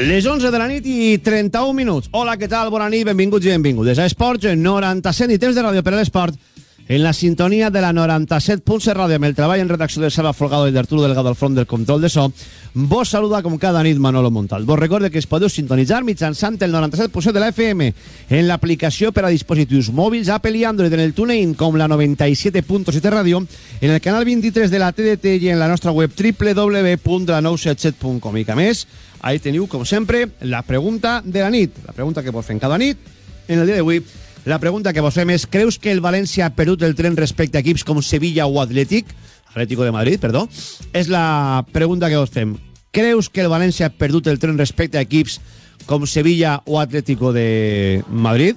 Les 11 de la nit i 31 minuts. Hola, què tal? Bona nit, benvinguts i benvingudes a Esports 97 i temps de ràdio per a l'esport en la sintonia de la 97.7 ràdio amb el treball en redacció de Salva Folgado i d'Arturo Delgado al front del control de so. Vos saluda com cada nit Manolo Montal. Vos recorde que es podeu sintonitzar mitjançant el 97.7 de la FM en l'aplicació per a dispositius mòbils Apple i Android en el TuneIn com la 97.7 ràdio en el canal 23 de la TDT i en la nostra web www.la977.com i que més Ahí teniu, com sempre, la pregunta de la nit. La pregunta que vos fem cada nit. En el dia d'avui, la pregunta que vos fem és creus que el València ha perdut el tren respecte a equips com Sevilla o Atlètic? Atlético de Madrid, perdó. És la pregunta que vos fem. Creus que el València ha perdut el tren respecte a equips com Sevilla o Atlético de Madrid?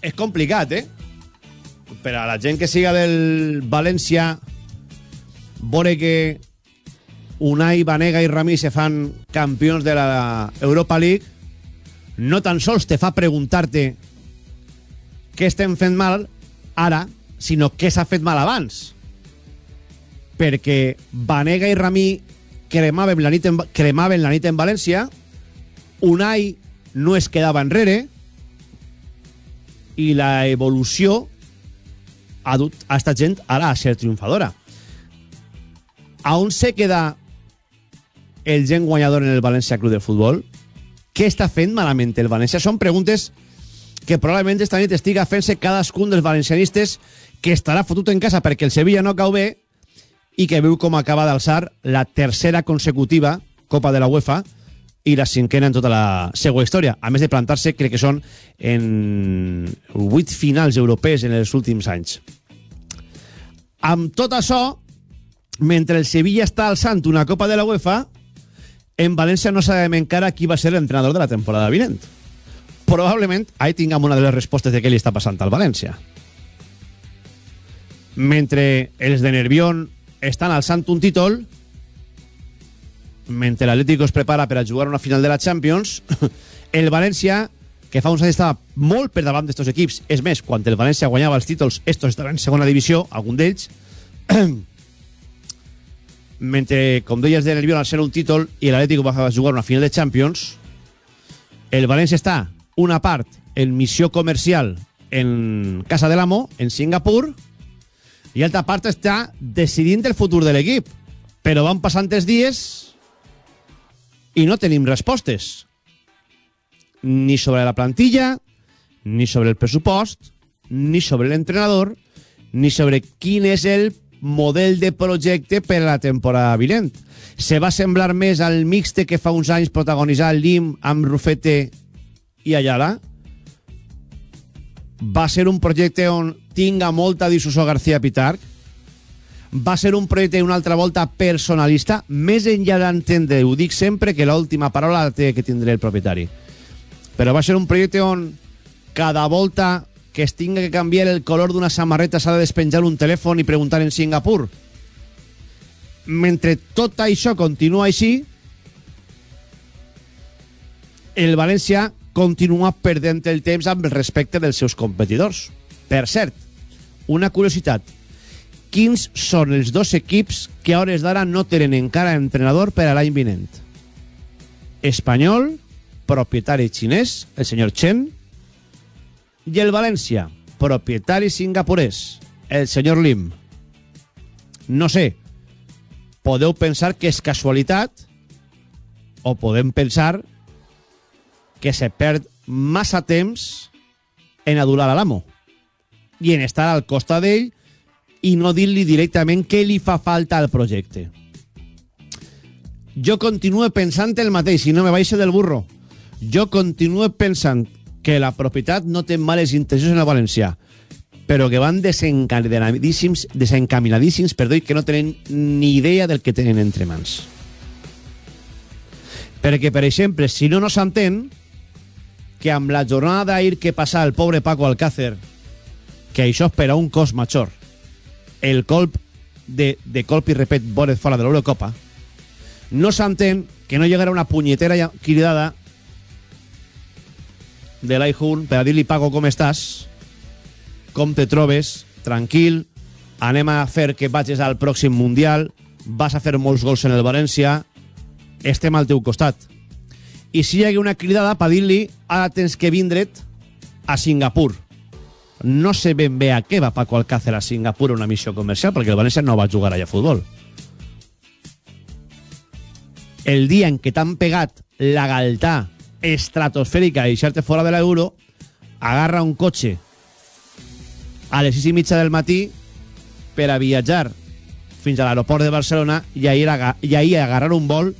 És complicat, eh? Per a la gent que siga del València, veure que Unai, Vanega i Rami se fan campions de la Europa League, no tan sols te fa preguntar-te què estem fent mal ara, sinó què s'ha fet mal abans. Perquè Vanega i Rami cremaven la nit en, cremaven la nit en València, Unai no es quedava enrere, i la evolució ha dut a esta gent ara a ser triomfadora. A on se queda el gent guanyador en el València Club de Futbol? Què està fent malament el València? Són preguntes que probablement esta nit estiga fent-se cadascun dels valencianistes que estarà fotut en casa perquè el Sevilla no cau bé i que veu com acaba d'alçar la tercera consecutiva Copa de la UEFA i la cinquena en tota la seva història. A més de plantar-se, crec que són en vuit finals europees en els últims anys. Amb tot això, mentre el Sevilla està alçant una Copa de la UEFA, en València no sabem encara qui va ser l'entrenador de la temporada vinent. Probablement ahí tinguem una de les respostes de què li està passant al València. Mentre els de Nervión estan alçant un títol, mentre l'Atlético es prepara per a jugar una final de la Champions, el València, que fa uns anys estava molt per davant d'estos equips, és més, quan el València guanyava els títols, estos estaven en segona divisió, algun d'ells, mentre, com deies de Nervión, al ser un títol i l'Atlético va jugar una final de Champions, el València està, una part, en missió comercial en Casa de l'Amo, en Singapur, i altra part està decidint el futur de l'equip. Però van passant els dies i no tenim respostes. Ni sobre la plantilla, ni sobre el pressupost, ni sobre l'entrenador, ni sobre quin és el model de projecte per a la temporada vinent. Se va semblar més al mixte que fa uns anys protagonitzar Lim amb Rufete i Ayala? Va ser un projecte on tinga molta dissusió García Pitarc? Va ser un projecte una altra volta personalista? Més enllà d'entendre, ho dic sempre, que l'última paraula la té que tindré el propietari. Però va ser un projecte on cada volta que es tinga que canviar el color d'una samarreta s'ha de despenjar un telèfon i preguntar en Singapur. Mentre tot això continua així, el València continua perdent el temps amb respecte dels seus competidors. Per cert, una curiositat. Quins són els dos equips que a hores d'ara no tenen encara entrenador per a l'any vinent? Espanyol, propietari xinès, el senyor Chen, i el València, propietari singapurès, el senyor Lim. No sé, podeu pensar que és casualitat o podem pensar que se perd massa temps en adular a l'amo i en estar al costat d'ell i no dir-li directament què li fa falta al projecte. Jo continuo pensant el mateix i no me baixo del burro. Jo continuo pensant que la propietat no té males intencions en el valencià, però que van desencaminadíssims, desencaminadíssims perdó, i que no tenen ni idea del que tenen entre mans. Perquè, per exemple, si no no s'entén que amb la jornada d'ahir que passa el pobre Paco Alcácer, que això és per a un cos major, el colp de, de colp i repet Boret fora de l'Eurocopa, no s'entén que no llegara una punyetera cridada de l'iHun per a dir-li Paco com estàs? Com te trobes? Tranquil. Anem a fer que vagis al pròxim Mundial. Vas a fer molts gols en el València. Estem al teu costat. I si hi hagués una cridada per dir-li ara tens que vindre't a Singapur. No sé ben bé a què va Paco Alcácer a Singapur una missió comercial, perquè el València no va jugar allà a futbol. El dia en què t'han pegat la galtà estratosfèrica i deixar-te fora de l'euro, agarra un cotxe a les 6 i mitja del matí per a viatjar fins a l'aeroport de Barcelona i ahir, i ahir agarrar un vol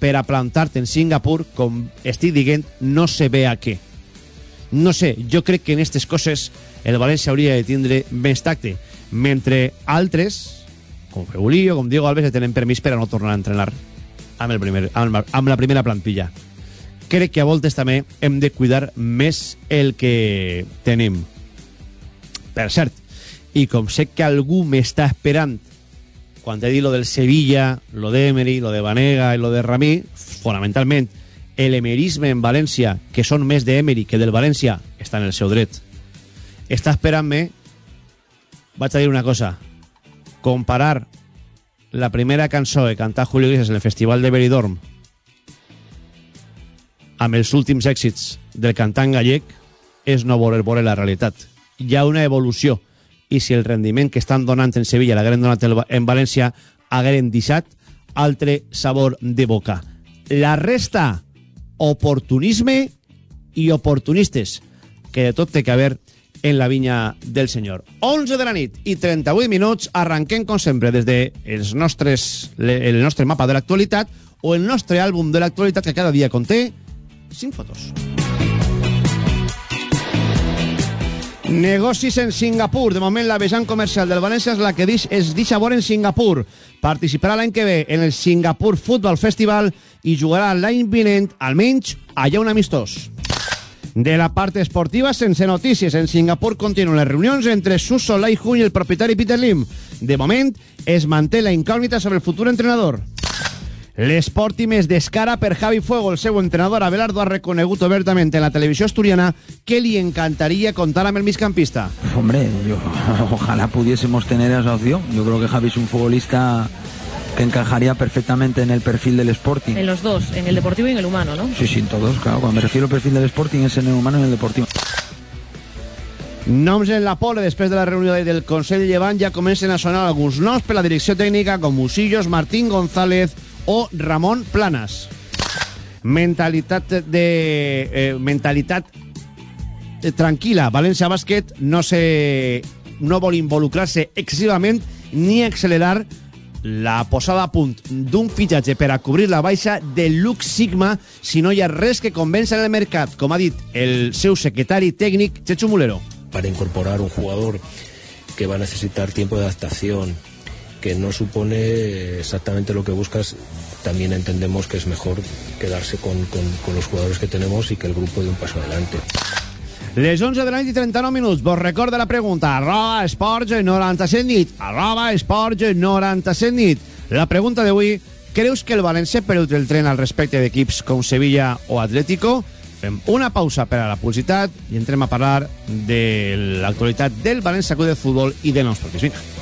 per a plantar-te en Singapur, com estic dient, no sé bé a què. No sé, jo crec que en aquestes coses el València hauria de tindre més tacte, mentre altres, com Feulí o com Diego Alves, tenen permís per a no tornar a entrenar amb, el primer, amb, amb la primera plantilla. Crec que a voltes també hem de cuidar més el que tenim. Per cert, i com sé que algú m'està esperant quan he dit lo del Sevilla, lo d'Emery, lo de Vanega i lo de Ramí, fonamentalment, l'emerisme en València, que són més d'Emery que del València, està en el seu dret. Està esperant-me, vaig a dir una cosa, comparar la primera cançó de cantar Julio Iglesias en el Festival de Benidorm amb els últims èxits del cantant gallec és no voler veure la realitat. Hi ha una evolució i si el rendiment que estan donant en Sevilla l'hagueren donat en València hagueren deixat altre sabor de boca. La resta, oportunisme i oportunistes, que de tot té que haver en la vinya del senyor. 11 de la nit i 38 minuts, arrenquem com sempre des de els nostres, el nostre mapa de l'actualitat o el nostre àlbum de l'actualitat que cada dia conté 5 fotos. Negocis en Singapur. De moment, la vessant comercial del València és la que es deixa veure en Singapur. Participarà l'any que ve en el Singapur Football Festival i jugarà l'any vinent, almenys, allà un amistós. De la part esportiva, sense notícies. En Singapur continuen les reunions entre Suso Lai Hun i el propietari Peter Lim. De moment, es manté la incògnita sobre el futur entrenador. L'Sporting es descara per Javi Fuego. El seu entrenador Abelardo ha reconegut obertament en la televisió asturiana que li encantaría contar amb el migcampista. Hombre, yo, ojalá pudiésemos tener esa opción. Yo creo que Javi es un futbolista que encajaría perfectamente en el perfil del Sporting. En los dos, en el deportivo y en el humano, ¿no? Sí, sí, en todos, claro. Cuando me refiero al perfil del Sporting es en el humano y en el deportivo. Noms en la pole després de la reunió del Consell de Llevant ja comencen a sonar alguns noms per la direcció tècnica com Musillos, Martín González o Ramon Planas. Mentalitat de... Eh, mentalitat eh, tranquil·la. València Bàsquet no, se, no vol involucrar-se excessivament ni accelerar la posada a punt d'un fitxatge per a cobrir la baixa de Lux Sigma si no hi ha res que convença en el mercat, com ha dit el seu secretari tècnic, Chechu Mulero. Para incorporar un jugador que va a necesitar tiempo de adaptación, que no supone exactamente lo que buscas, también entendemos que es mejor quedarse con, con, con los jugadores que tenemos y que el grupo dé un paso adelante. Les 11 de la nit i 39 minuts. Vos recorda la pregunta. Arroba esports 97 nit. Arroba esports 97 nit. La pregunta d'avui. Creus que el València perdut el tren al respecte d'equips com Sevilla o Atlético? Fem una pausa per a la publicitat i entrem a parlar de l'actualitat del València Club de Futbol i de partits. Vinga.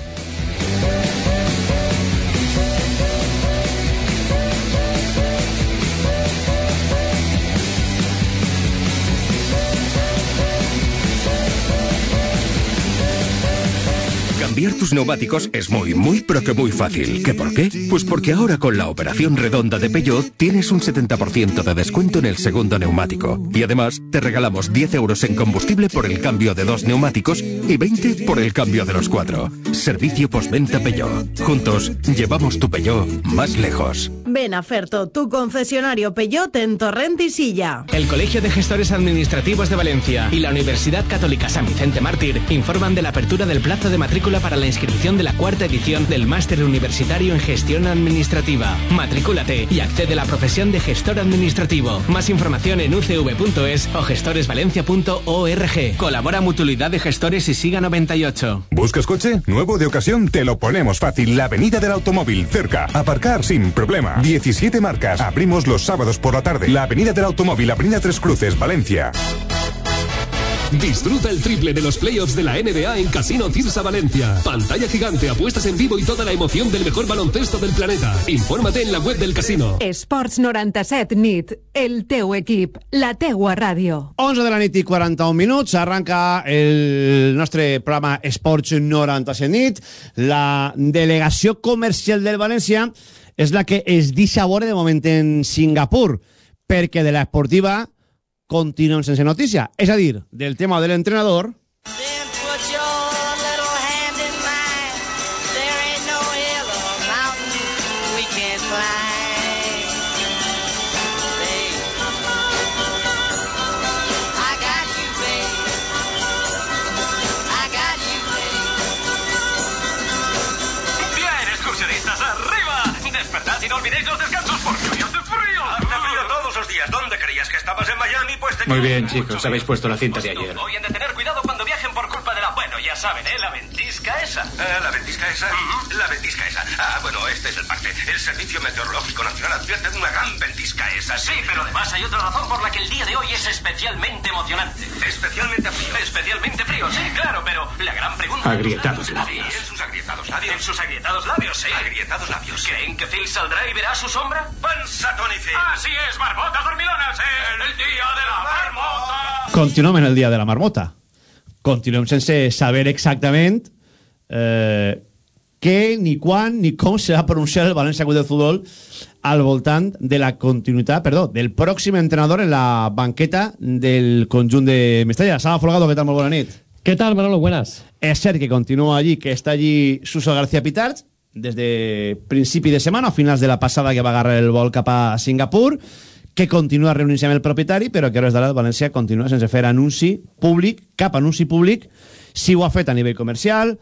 Cambiar tus neumáticos es muy, muy, pero que muy fácil. ¿Qué por qué? Pues porque ahora con la operación redonda de Peugeot tienes un 70% de descuento en el segundo neumático. Y además te regalamos 10 euros en combustible por el cambio de dos neumáticos y 20 por el cambio de los cuatro. Servicio postventa Peugeot. Juntos llevamos tu Peugeot más lejos. Ven a Ferto, tu concesionario Peugeot en Torrent y Silla. El Colegio de Gestores Administrativos de Valencia y la Universidad Católica San Vicente Mártir informan de la apertura del plazo de matrícula para la inscripción de la cuarta edición del Máster Universitario en Gestión Administrativa. Matrículate y accede a la profesión de gestor administrativo. Más información en ucv.es o gestoresvalencia.org. Colabora Mutualidad de Gestores y Siga 98. ¿Buscas coche? Nuevo de ocasión, te lo ponemos fácil. La Avenida del Automóvil, cerca. Aparcar sin problema. 17 marcas. Abrimos los sábados por la tarde. La Avenida del Automóvil, Avenida Tres Cruces, Valencia. Disfruta el triple de los playoffs de la NBA en Casino Tirsa Valencia. Pantalla gigante, apuestas en vivo y toda la emoción del mejor baloncesto del planeta. Infórmate en la web del casino. Esports 97 nit, el teu equip, la teua ràdio. 11 de la nit i 41 minuts, arranca el nostre programa Esports 97 nit. La delegació comercial del València és la que es deixa veure de moment en Singapur, perquè de la esportiva continuen sense notícia. És a dir, del tema de l'entrenador... Bien, Miami? Pues Muy bien, chicos, habéis puesto la cinta de ayer. Hoy han de tener cuidado cuando viajen por culpa de la... Bueno, ya saben, ¿eh? La ventisca esa. Ah, ¿La ventisca esa? La ventisca esa. Ah, bueno, este es el parte. El Servicio Meteorológico Nacional advierte de una gran ventisca esa. Sí, pero además hay otra razón por la que el día de hoy es especialmente emocionante. Especialmente frío. Especialmente frío, sí, claro, pero la gran pregunta... Agrietados labios. En sus agrietados labios. En sus agrietados labios, sí. Agrietados labios. ¿Creen que Phil saldrá y verá su sombra? Panza Tony Phil. Así es, Marmota Dormilonas, en el día de la marmota. Continuem en el dia de la marmota. Continuem sense saber exactament eh, què, ni quan, ni com se va pronunciar el València Club de Futbol al voltant de la continuïtat, perdó, del pròxim entrenador en la banqueta del conjunt de Mestalla. Sala Folgado, què tal? Molt bona nit. ¿Qué tal, Manolo? Buenas. És cert que continua allí, que està allí Suso García Pitarch, des de principi de setmana, o finals de la passada que va agarrar el vol cap a Singapur, que continua reunint-se amb el propietari, però que a hores d'ara València continua sense fer anunci públic, cap anunci públic, si ho ha fet a nivell comercial,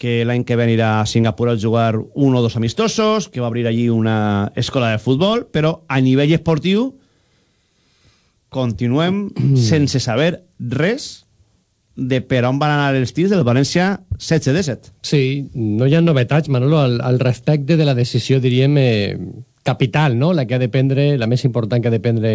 que l'any que ve anirà a Singapur a jugar un o dos amistosos, que va obrir allí una escola de futbol, però a nivell esportiu continuem sense saber res de per on van anar els tirs del València 16-17. Sí, no hi ha novetats, Manolo, al, al respecte de la decisió, diríem, eh, capital, no? La que ha de prendre, la més important que ha de prendre,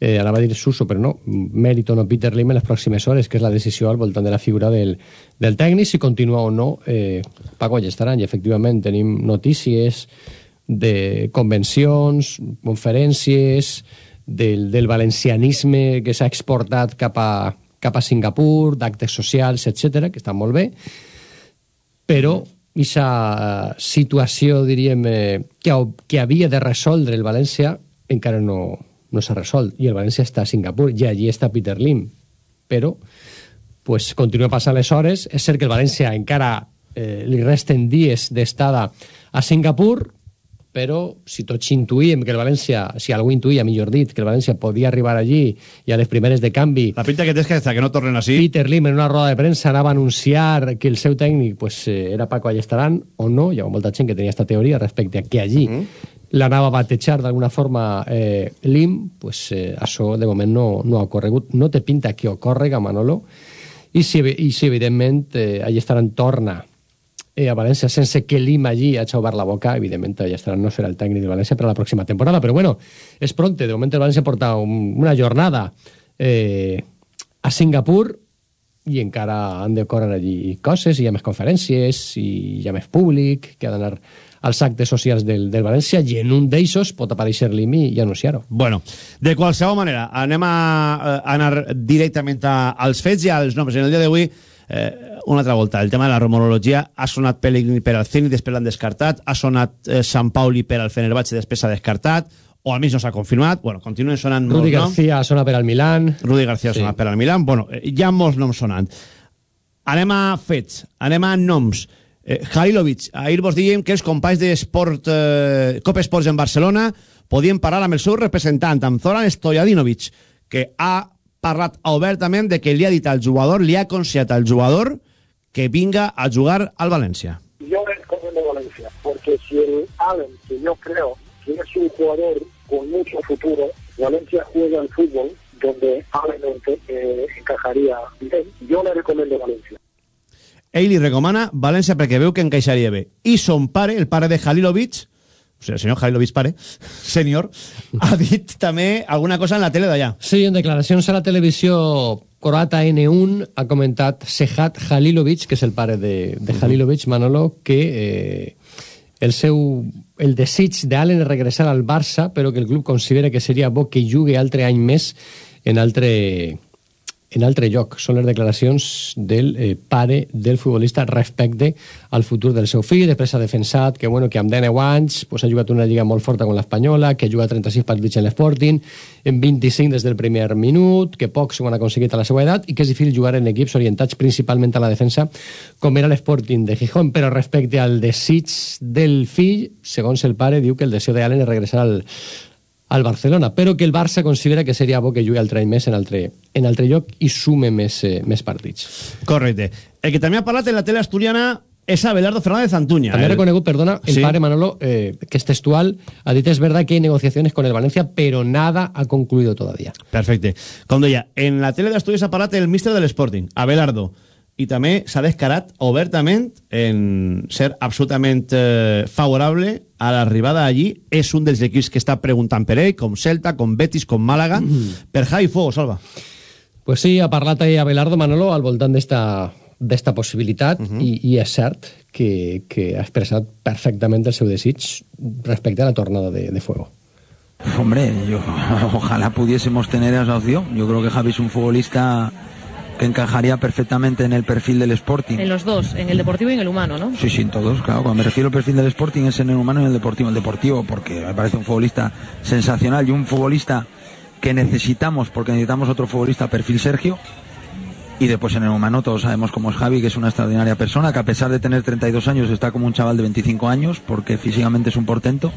eh, ara va dir Suso, però no, Mèriton o Peter Lim en les pròximes hores, que és la decisió al voltant de la figura del, del tècnic, si continua o no eh, Paco Allestaran, i efectivament tenim notícies de convencions, conferències, del, del valencianisme que s'ha exportat cap a, cap a Singapur, d'actes socials, etc que està molt bé, però aquesta situació, diríem, eh, que, que havia de resoldre el València encara no, no s'ha resolt. I el València està a Singapur i allí està Peter Lim. Però pues, continua passant les hores. És cert que el València encara eh, li resten dies d'estada a Singapur, però si tots intuïm que el València, si algú intuïa, millor dit, que el València podia arribar allí i a les primeres de canvi... La pinta que tens que hasta que no tornen així... Peter Lim en una roda de premsa anava a anunciar que el seu tècnic pues, eh, era Paco Allestaran o no, hi ha molta gent que tenia aquesta teoria respecte a que allí mm -hmm. l'anava a batejar d'alguna forma eh, Lim, pues eh, això de moment no, no ha ocorregut. No té pinta que ocorrega, Manolo, i si, i si evidentment eh, Allestaran torna eh, a València sense que Lim allí ha xauvar la boca, evidentment ja estarà, no serà el tècnic de València per a la pròxima temporada, però bueno, és pronte, de moment el València porta un, una jornada eh, a Singapur i encara han de córrer allí coses, i hi ha més conferències, i hi ha més públic, que ha d'anar als actes socials del, del València, i en un d'eixos pot aparèixer Lim i, anunciar-ho. Bueno, de qualsevol manera, anem a, a anar directament a, als fets i als noms. En el dia d'avui eh, una altra volta. El tema de la rumorologia ha sonat Pellegrini per al Zenit, després l'han descartat, ha sonat eh, Sant Pauli per al Fenerbahce, després s'ha descartat, o almenys no s'ha confirmat. Bueno, continuen sonant Rudi molts noms. García sona per al Milan. Rudi García Sí. sonat per al Milan. Bueno, eh, hi ha molts noms sonant. Anem a fets, anem a noms. Eh, Halilovic, ahir vos dèiem que els companys d'Esport, eh, Cop Esports en Barcelona podien parlar amb el seu representant, amb Zoran Stojadinovic, que ha parlat obertament de que li ha dit al jugador, li ha aconsellat al jugador que vinga a jugar al València. Yo le recomiendo Valencia, porque si el Allen, que yo creo que es un jugador con mucho futuro, Valencia juega al fútbol donde Allen eh, encajaría bien, yo le recomiendo Valencia. Ell li recomana València perquè veu que encaixaria bé. I son pare, el pare de Halilovic, o sigui, el senyor Halilovic pare, sènior, ha dit també alguna cosa en la tele d'allà. Sí, en declaracions a la televisió croata N1 ha comentat Sehat Halilovic, que és el pare de, de Halilovic, Manolo, que eh, el seu el desig d'Allen és regressar al Barça, però que el club considera que seria bo que jugui altre any més en altre, en altre lloc. Són les declaracions del eh, pare del futbolista respecte al futur del seu fill. Després ha defensat que, bueno, que amb 10 anys pues, ha jugat una lliga molt forta con l'Espanyola, que ha jugat 36 partits en l'Sporting, en 25 des del primer minut, que pocs ho han aconseguit a la seva edat i que és difícil jugar en equips orientats principalment a la defensa, com era l'Sporting de Gijón. Però respecte al desig del fill, segons el pare, diu que el deseo de Allen és regressar al, al Barcelona, però que el Barça considera que seria bo que jugui altre any més en altre, en altre lloc i sume més, eh, més partits. Correcte. El que també ha parlat en la tele asturiana és Abelardo Fernández Antuña. També ha El- reconegut, perdona, el Sí. padre Manolo, eh, que es textual, ha dit, es verdad que hay negociaciones con el Valencia, pero nada ha concluido todavía. Perfecte. Com deia, en la tele d'Astúries ha parlat el míster de l'Sporting, Abelardo, i també s'ha descarat obertament en ser absolutament eh, favorable a l'arribada allí. És un dels equips que està preguntant per ell, com Celta, com Betis, com Màlaga, per Javi Fuego, Salva. Pues sí, ha parlat ahir Abelardo Manolo al voltant d'esta d'esta possibilitat i, i és cert que, que ha expressat perfectament el seu desig respecte a la tornada de, de Fuego. Hombre, yo, ojalá pudiésemos tener esa opción. Yo creo que Javi es un futbolista que encajaría perfectamente en el perfil del Sporting. En los dos, en el deportivo y en el humano, ¿no? Sí, sí, en todos, claro. Cuando me refiero al perfil del Sporting es en el humano y en el deportivo. El deportivo, porque me parece un futbolista sensacional y un futbolista que necesitamos, porque necesitamos otro futbolista perfil Sergio. Y después en el humano todos sabemos cómo es Javi, que es una extraordinaria persona, que a pesar de tener 32 años está como un chaval de 25 años, porque físicamente es un portento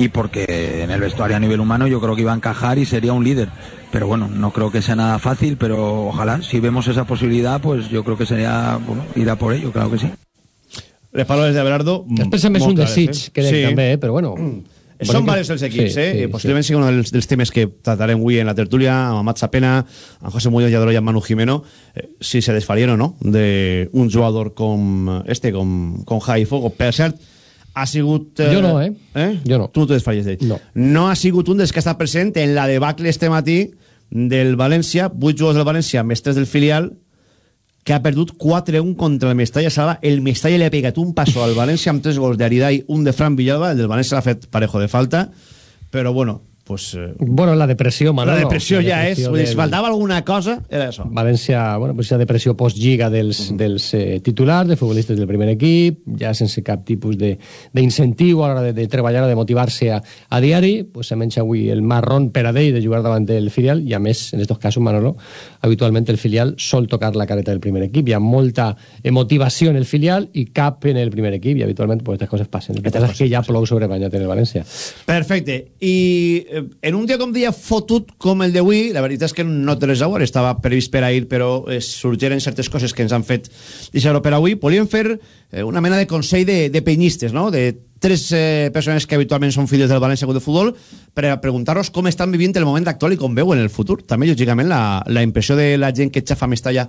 y porque en el vestuario a nivel humano yo creo que iba a encajar y sería un líder. Pero bueno, no creo que sea nada fácil, pero ojalá, si vemos esa posibilidad, pues yo creo que sería, bueno, ir a por ello, claro que sí. Les paraules d'Abelardo... Després també és un desig, crec, també, eh? però bueno... Són diversos els equips, eh? Sí, Possiblement sigui un dels, dels temes que tratarem avui en la tertúlia amb Amat Sapena, amb José Muñoz Lladró i amb Manu Jimeno, eh, si se desfarien o no d'un jugador com este, com, com Fogo. Per cert, ha sigut... Jo no, eh? eh? Jo no. Tu no te desfaries d'ell. No. no ha sigut un dels que està present en la debacle este matí del València, 8 jugadors del València, 3 del filial, que ha perdut 4-1 contra el Mestalla Salva. El Mestalla li ha pegat un passo al València amb 3 gols d'Aridai, un de Fran Villalba, el del València l'ha fet parejo de falta, però bueno, pues, eh, Bueno, la depressió, Manolo. la depressió La ja és, depressió dir, del- si faltava alguna cosa, era això. València, bueno, pues esa depressió post-lliga dels, dels eh, titulars, de futbolistes del primer equip, ja sense cap tipus de- d'incentiu a l'hora de, de treballar o de motivar-se a, a diari, pues se menja avui el marrón per a d'ell de jugar davant del filial, i a més, en estos casos, Manolo, habitualment el filial sol tocar la careta del primer equip, hi ha molta motivació en el filial i cap en el primer equip, i habitualment pues, estas coses passen. El que passa és que ja plou sobre banyat en el València. Perfecte. I en un dia com dia fotut com el d'avui, la veritat és que no té res a veure, estava previst per ahir, però eh, sorgeren certes coses que ens han fet deixar-ho per avui. Volíem fer eh, una mena de consell de, de penyistes, no?, de tres eh, persones que habitualment són filles del València de Futbol per a preguntar-los com estan vivint el moment actual i com veuen el futur. També, lògicament, la, la impressió de la gent que xafa Mestalla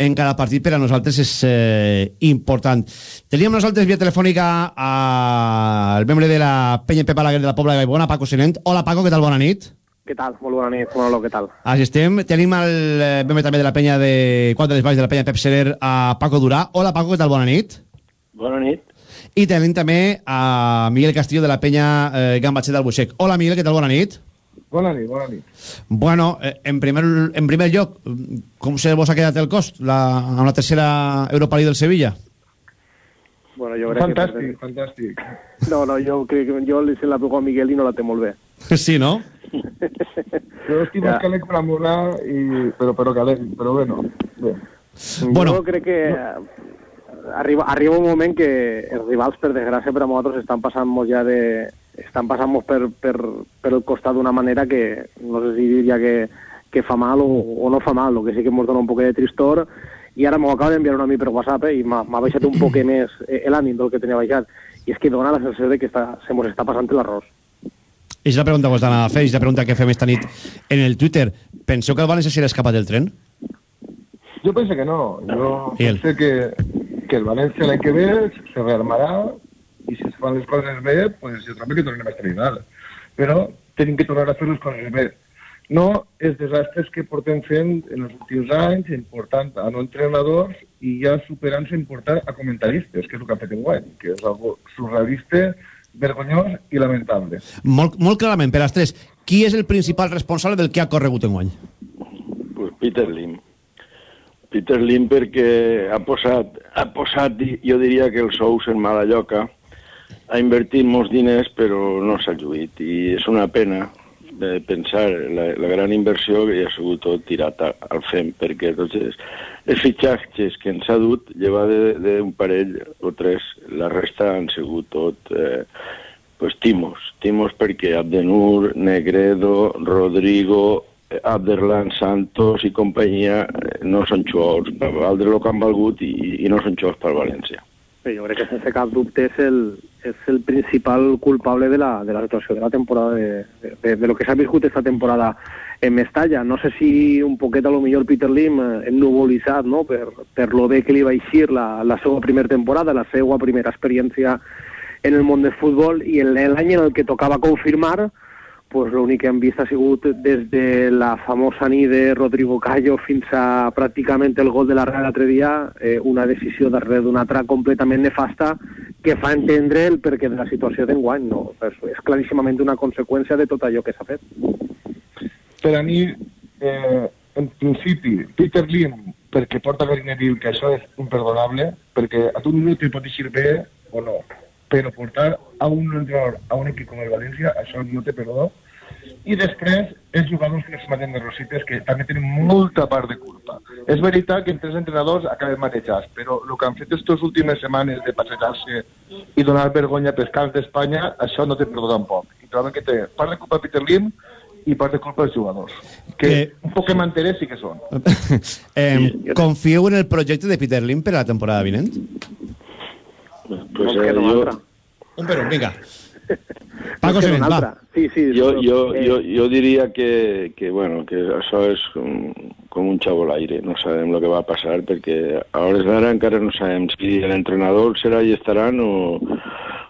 en cada partit per a nosaltres és eh, important. Teníem nosaltres via telefònica al membre de la penya Pep Alaguer de la Pobla de Vallbona, Paco Sinent. Hola, Paco, què tal? Bona nit. Què tal? Molt bona nit, Manolo, què tal? Així estem. Tenim el eh, membre també de la penya de Quatre de les Valls de la penya Pep Serer, a Paco Durà. Hola, Paco, què tal? Bona nit. Bona nit. I tenim també a Miguel Castillo de la penya eh, Gambatxet del Buixec. Hola, Miguel, què tal? Bona nit. Bona nit, bona nit. Bueno, eh, en primer, en primer lloc, com se vos ha quedat el cost la, amb la tercera Europa League del Sevilla? Bueno, jo crec Fantàstic, que... fantàstic. No, no, jo crec que jo se la pego a Miguel i no la té molt bé. Sí, no? Jo estic Ja. que una mula, i... però, però calent, però bueno. Bé. Bueno. Jo crec que eh, arriba, arriba un moment que els rivals, per desgràcia per a nosaltres, estan passant-nos ja de... estan passant-nos per, per, per el costat d'una manera que no sé si diria que, que fa mal o, o no fa mal, el que sí que ens dona un poc de tristor i ara m'ho acaba d'enviar una a mi per WhatsApp eh, i m'ha baixat un poc més eh, l'ànim del que tenia baixat i és que dona la sensació de que està, se mos està passant l'arròs. És la pregunta que us anava a fer, és la pregunta que fem esta nit en el Twitter. Penseu que el València s'ha escapat del tren? Jo penso que no. Jo penso que, que el València l'any que ve se rearmarà i si es fan les coses bé, pues jo trobo que tornem a estar igual. Però tenim que tornar a fer les coses bé. no els desastres que portem fent en els últims anys, important a no entrenadors i ja superant-se important a comentaristes, que és el que ha fet en guany, que és algo surrealista, vergonyós i lamentable. Molt, molt clarament, per als tres, qui és el principal responsable del que ha corregut en guany? Pues Peter Lim. Peter Lim perquè ha posat, ha posat, jo diria que els sous en mala lloca, ha invertit molts diners però no s'ha lluït. I és una pena de pensar la, la gran inversió que ha sigut tot tirat a, al FEM perquè tots els, els fitxatges que ens ha dut llevar d'un parell o tres, la resta han sigut tot eh, pues, timos, timos perquè Abdenur, Negredo, Rodrigo, Abderlan, Santos i companyia eh, no són per valdre el que han valgut i, i no són xuors per València. Bé, jo crec que sense cap dubte és el, és el principal culpable de la, de la situació de la temporada, de, de, lo que s'ha viscut esta temporada en Mestalla. No sé si un poquet a lo millor Peter Lim eh, ennubolitzat no? per, per lo bé que li va eixir la, la seva primera temporada, la seva primera experiència en el món del futbol i l'any en el que tocava confirmar pues l'únic que hem vist ha sigut des de la famosa nit de Rodrigo Callo fins a pràcticament el gol de la Real l'altre dia, eh, una decisió darrere d'una altra completament nefasta que fa entendre el perquè de la situació d'enguany. No? És, és claríssimament una conseqüència de tot allò que s'ha fet. Per a mi, eh, en principi, Peter Lim, perquè porta Garineril, que això és imperdonable, perquè a tu no te pot eixir bé o no, però portar a un entrenador a un equip com el València, això no té perdó. I després, els jugadors que es maten de rosites, que també tenen molta part de culpa. És veritat que entre els entrenadors acaben matejats, però el que han fet aquestes últimes setmanes de passejar-se i donar vergonya pels camps d'Espanya, això no té perdó tampoc. I troben que té part de culpa Peter Lim i part de culpa dels jugadors. Que eh... un poc manterès sí que són. eh, confieu en el projecte de Peter Lim per a la temporada vinent? Pues, eh, jo... Un per un, vinga. Paco Sement, va. Sí, sí. Jo, jo, jo, jo diria que, que, bueno, que això és com, com un xavo l'aire. No sabem el que va passar perquè a hores d'ara encara no sabem si l'entrenador serà i estaran o,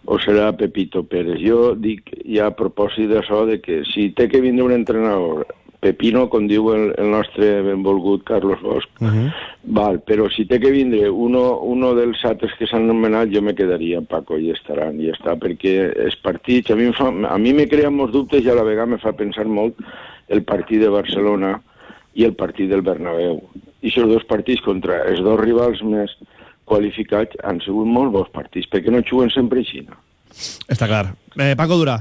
o serà Pepito Pérez. Jo dic ja a propòsit d'això de que si té que vindre un entrenador Pepino, com diu el, el nostre benvolgut Carlos Bosch. Uh -huh. Val, però si té que vindre uno, uno dels altres que s'han anomenat, jo me quedaria amb Paco i estaran, i ja està, perquè els partits, a mi, fa, a mi me creen molts dubtes i a la vegada me fa pensar molt el partit de Barcelona i el partit del Bernabéu. I aquests dos partits contra els dos rivals més qualificats han sigut molt bons partits, perquè no juguen sempre així. No? Està clar. Eh, Paco Dura,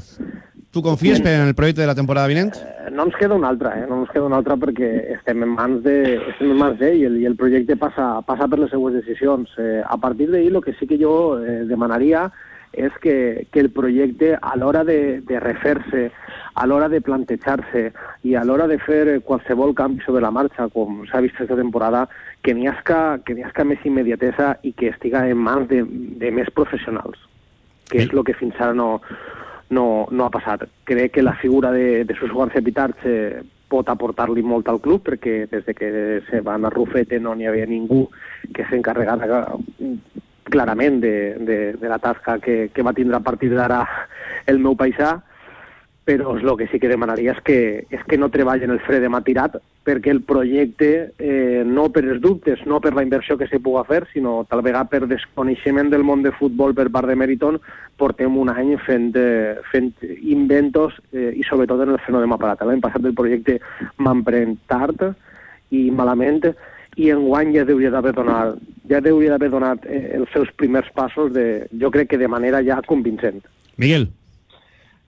tu confies en el projecte de la temporada vinent? Eh, no ens queda una altra, eh? no ens queda una altra perquè estem en mans de, estem en mans d'ell i, el, i el projecte passa, passa per les seues decisions. Eh, a partir d'ahir el que sí que jo eh, demanaria és que, que el projecte a l'hora de, de refer-se, a l'hora de plantejar-se i a l'hora de fer qualsevol canvi sobre la marxa, com s'ha vist aquesta temporada, que n'hi hagi, que n'hi hagi més immediatesa i que estiga en mans de, de més professionals, que és el que fins ara no, no, no ha passat. Crec que la figura de, de Suso García Pitarch eh, pot aportar-li molt al club perquè des de que se van a Rufete no n'hi havia ningú que s'encarregara clarament de, de, de la tasca que, que va tindre a partir d'ara el meu paisà però el que sí que demanaria és que, és que no treballen el fre de mà tirat perquè el projecte, eh, no per els dubtes, no per la inversió que se pugui fer, sinó tal vegada per desconeixement del món de futbol per part de Meriton, portem un any fent, eh, fent inventos eh, i sobretot en el freno de mà parat. L'any passat el projecte m'emprèn tard i malament i en guany ja hauria d'haver donat, ja hauria donat eh, els seus primers passos de, jo crec que de manera ja convincent. Miguel.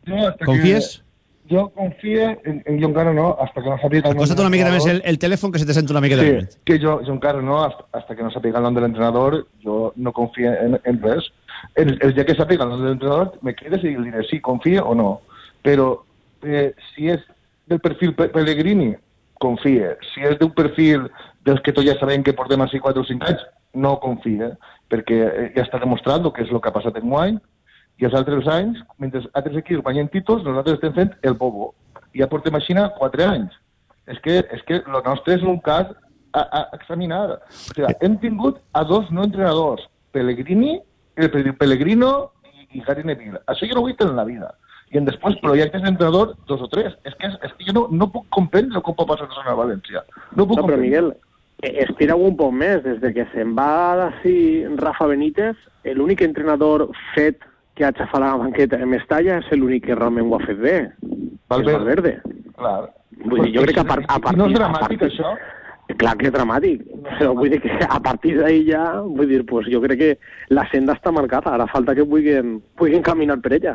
No, hasta ¿Confíes? Que, yo confío en, en, yo encara no, hasta que no sàpiga el Acosta't una mica més el, el telèfon que se te sent una de sí, que jo, jo encara no, hasta, hasta que no sàpiga el nom de l'entrenador, jo no confio en, en res. El, el dia que sàpiga el nom de l'entrenador, me quedes i diré si confio o no. Però eh, si és del perfil Pellegrini, confie. Si és d'un perfil dels que tots ja sabem que portem així 4 o 5 anys, no confia, perquè ja està demostrat que és el que ha passat en guany, i els altres anys, mentre altres equips guanyen títols, nosaltres estem fent el bobo. I ja portem així 4 anys. És que, és que el nostre és un cas a, a examinar. O sigui, hem tingut a dos no entrenadors, Pellegrini, el Pellegrino i, i Gary Neville. Això jo no ho he en la vida. i en després projectes d'entrenador dos o tres. És que, és que jo no, no puc comprendre que pot passar a València. No puc No, però. Miguel, eh, estira un poc més. Des de que se'n va d'ací Rafa Benítez, l'únic entrenador fet que ha xafat la banqueta en Mestalla és l'únic que realment ho ha fet bé. Valverde. És Valverde. Clar. Vull dir, jo crec que a, par a partir... no és dramàtic, partir- això? Clar que és dramàtic, però vull dir que a partir d'ahir ja, vull dir, pues jo crec que la senda està marcada, ara falta que puguin, puguin caminar per ella.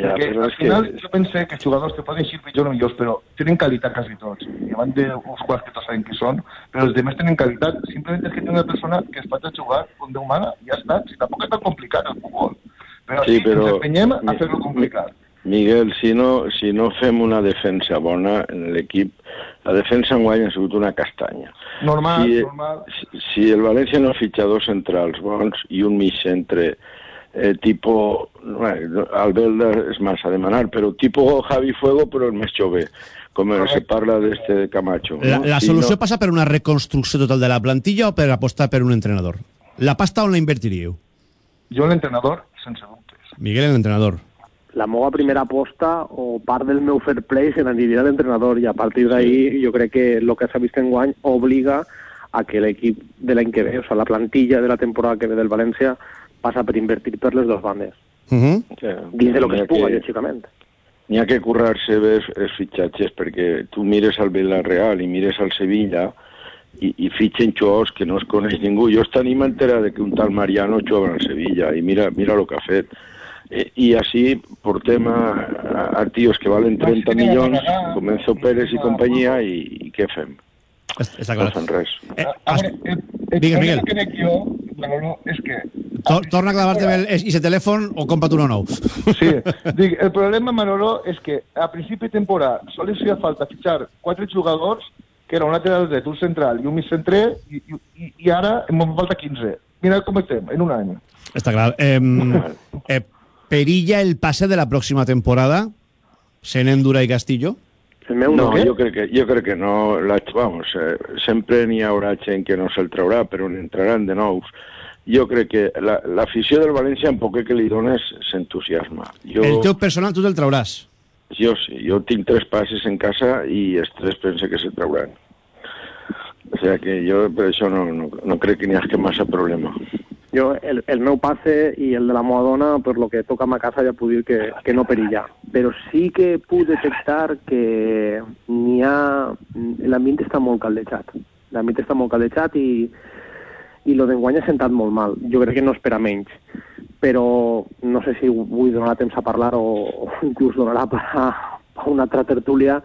Ja, Perquè al és que- final jo pensé que jugadors que poden eixir millor o millors, però tenen qualitat quasi tots. I abans d'uns quants que tots sabem qui són, però els demés tenen qualitat. Simplement és que té una persona que es a jugar com Déu mana i ja està. Si tampoc és tan complicat el futbol. Però Sí, sí, però- ens empenyem a fer-lo complicat. Miguel, si no, si no fem una defensa bona en l'equip, la defensa enguany ha sigut una castanya. Normal, si, normal. Si, si el València no fitxa dos centrals bons i un mig centre eh, tipo, bueno, Albelda és massa demanar, però tipo Javi Fuego, però el més jove, com se parla d'este de Camacho. La, no? la Si solució no, passa per una reconstrucció total de la plantilla o per apostar per un entrenador? La pasta on la invertiríeu? Jo l'entrenador, sense dubtes. Miguel, l'entrenador. La meva primera aposta o part del meu fair play se n'aniria a l'entrenador i a partir d'ahir jo crec que el que s'ha vist en guany obliga a que l'equip de l'any que ve, o sigui, la plantilla de la temporada que ve del València passa per invertir per les dues bandes. Uh -huh. Dins de lo que es puga, lògicament. N'hi ha que currar-se bé els, els fitxatges, perquè tu mires al Villarreal i mires al Sevilla i, i fitxen jugadors que no es coneix ningú. Jo esta ni m'entera de que un tal Mariano juga al Sevilla i mira, mira el que ha fet. Eh, I així portem a, a, a tios que valen 30 milions, com Enzo Pérez i companyia, i, i què fem? Està No fan res. Eh, A veure, el, el Digues, Miguel. que crec jo, Manolo, és que Tor torna a clavar-te el aquest telèfon o compra't uno nou. Sí, dic, el problema, Manolo, és que a principi de temporada sols feia falta fitxar quatre jugadors, que era un lateral dret, un central i un mig centre, i, i, i ara em fa falta 15. Mira com estem, en un any. Està clar. Eh, eh, perilla el passe de la pròxima temporada? Sent Endura i Castillo? El meu no, no, jo crec que, jo crec que no. La, vamos, eh, sempre n'hi haurà gent que no se'l traurà, però n'entraran de nous. Jo crec que la- l'afició del València, en poc que li dones, s'entusiasma. Jo, El teu personal tu te'l trauràs. jo sí, jo tinc tres passes en casa i els tres pense que se trauran. O sea que jo per això no, no, no crec que n'hi hagi massa problema. Jo, el, el meu passe i el de la meva dona, per lo que toca a casa, ja puc dir que, que no perilla. Però sí que puc detectar que n'hi ha... L'ambient està molt caldejat. L'ambient està molt caldejat i, i lo d'enguany ha sentat molt mal. Jo crec que no espera menys. Però no sé si vull donar temps a parlar o, o inclús donarà per a, a una altra tertúlia,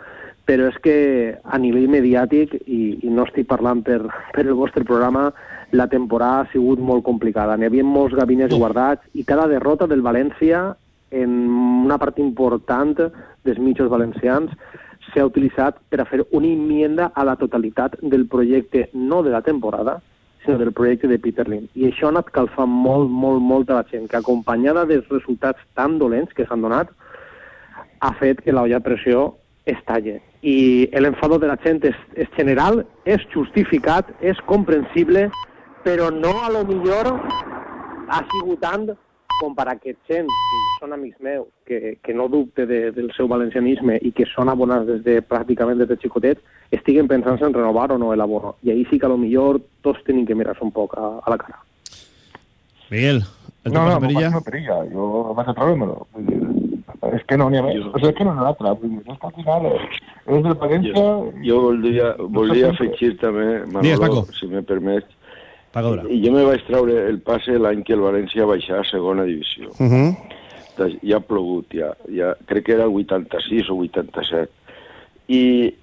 però és que a nivell mediàtic, i, i no estic parlant per, per el vostre programa, la temporada ha sigut molt complicada. N'hi havia molts gabinets guardats i cada derrota del València en una part important dels mitjos valencians s'ha utilitzat per a fer una enmienda a la totalitat del projecte, no de la temporada, sinó del projecte de Peter Lim. I això ha anat calfant molt, molt, molta la gent, que acompanyada dels resultats tan dolents que s'han donat, ha fet que l'olla de pressió estalle. I l'enfado de la gent és, és general, és justificat, és comprensible, però no a lo millor ha sigut tant com per a aquest gent, que són amics meus, que, que no dubte de, del seu valencianisme i que són abonats des de, pràcticament des de xicotets, estiguen pensant en renovar o no l'abono. I ahir sí que a lo millor tots tenim que mirar-se un poc a, a la cara. Miguel, el teu No, passe no, perilla? no perilla. Jo vaig a treure-me-lo. Vull dir, És que no n'hi ha més. O sigui, és que no n'hi ha altra. Vull dir, és que al final és, del València... Jo voldria, voldria sempre. afegir també, Manolo, si me permet, Paco i jo me vaig treure el passe l'any que el València baixava a segona divisió. Uh -huh. Doncs ja ha plogut, ja, ja, crec que era el 86 o 87. I,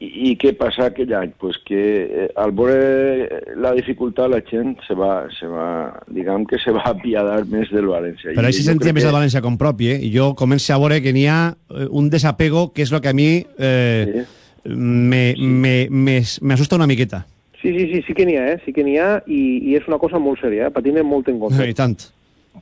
i, i què passa aquell any? Pues que eh, al veure la dificultat la gent se va, se va, diguem que se va apiadar més del València. Però ahí se jo sentia més que- el València com propi, eh? I jo començo a veure que n'hi ha eh, un desapego que és el que a mi eh, me, me, me, me asusta una miqueta. Sí, sí, sí, sí que n'hi ha, eh? sí que n'hi ha i, i és una cosa molt sèria, eh? patim molt en compte. I tant.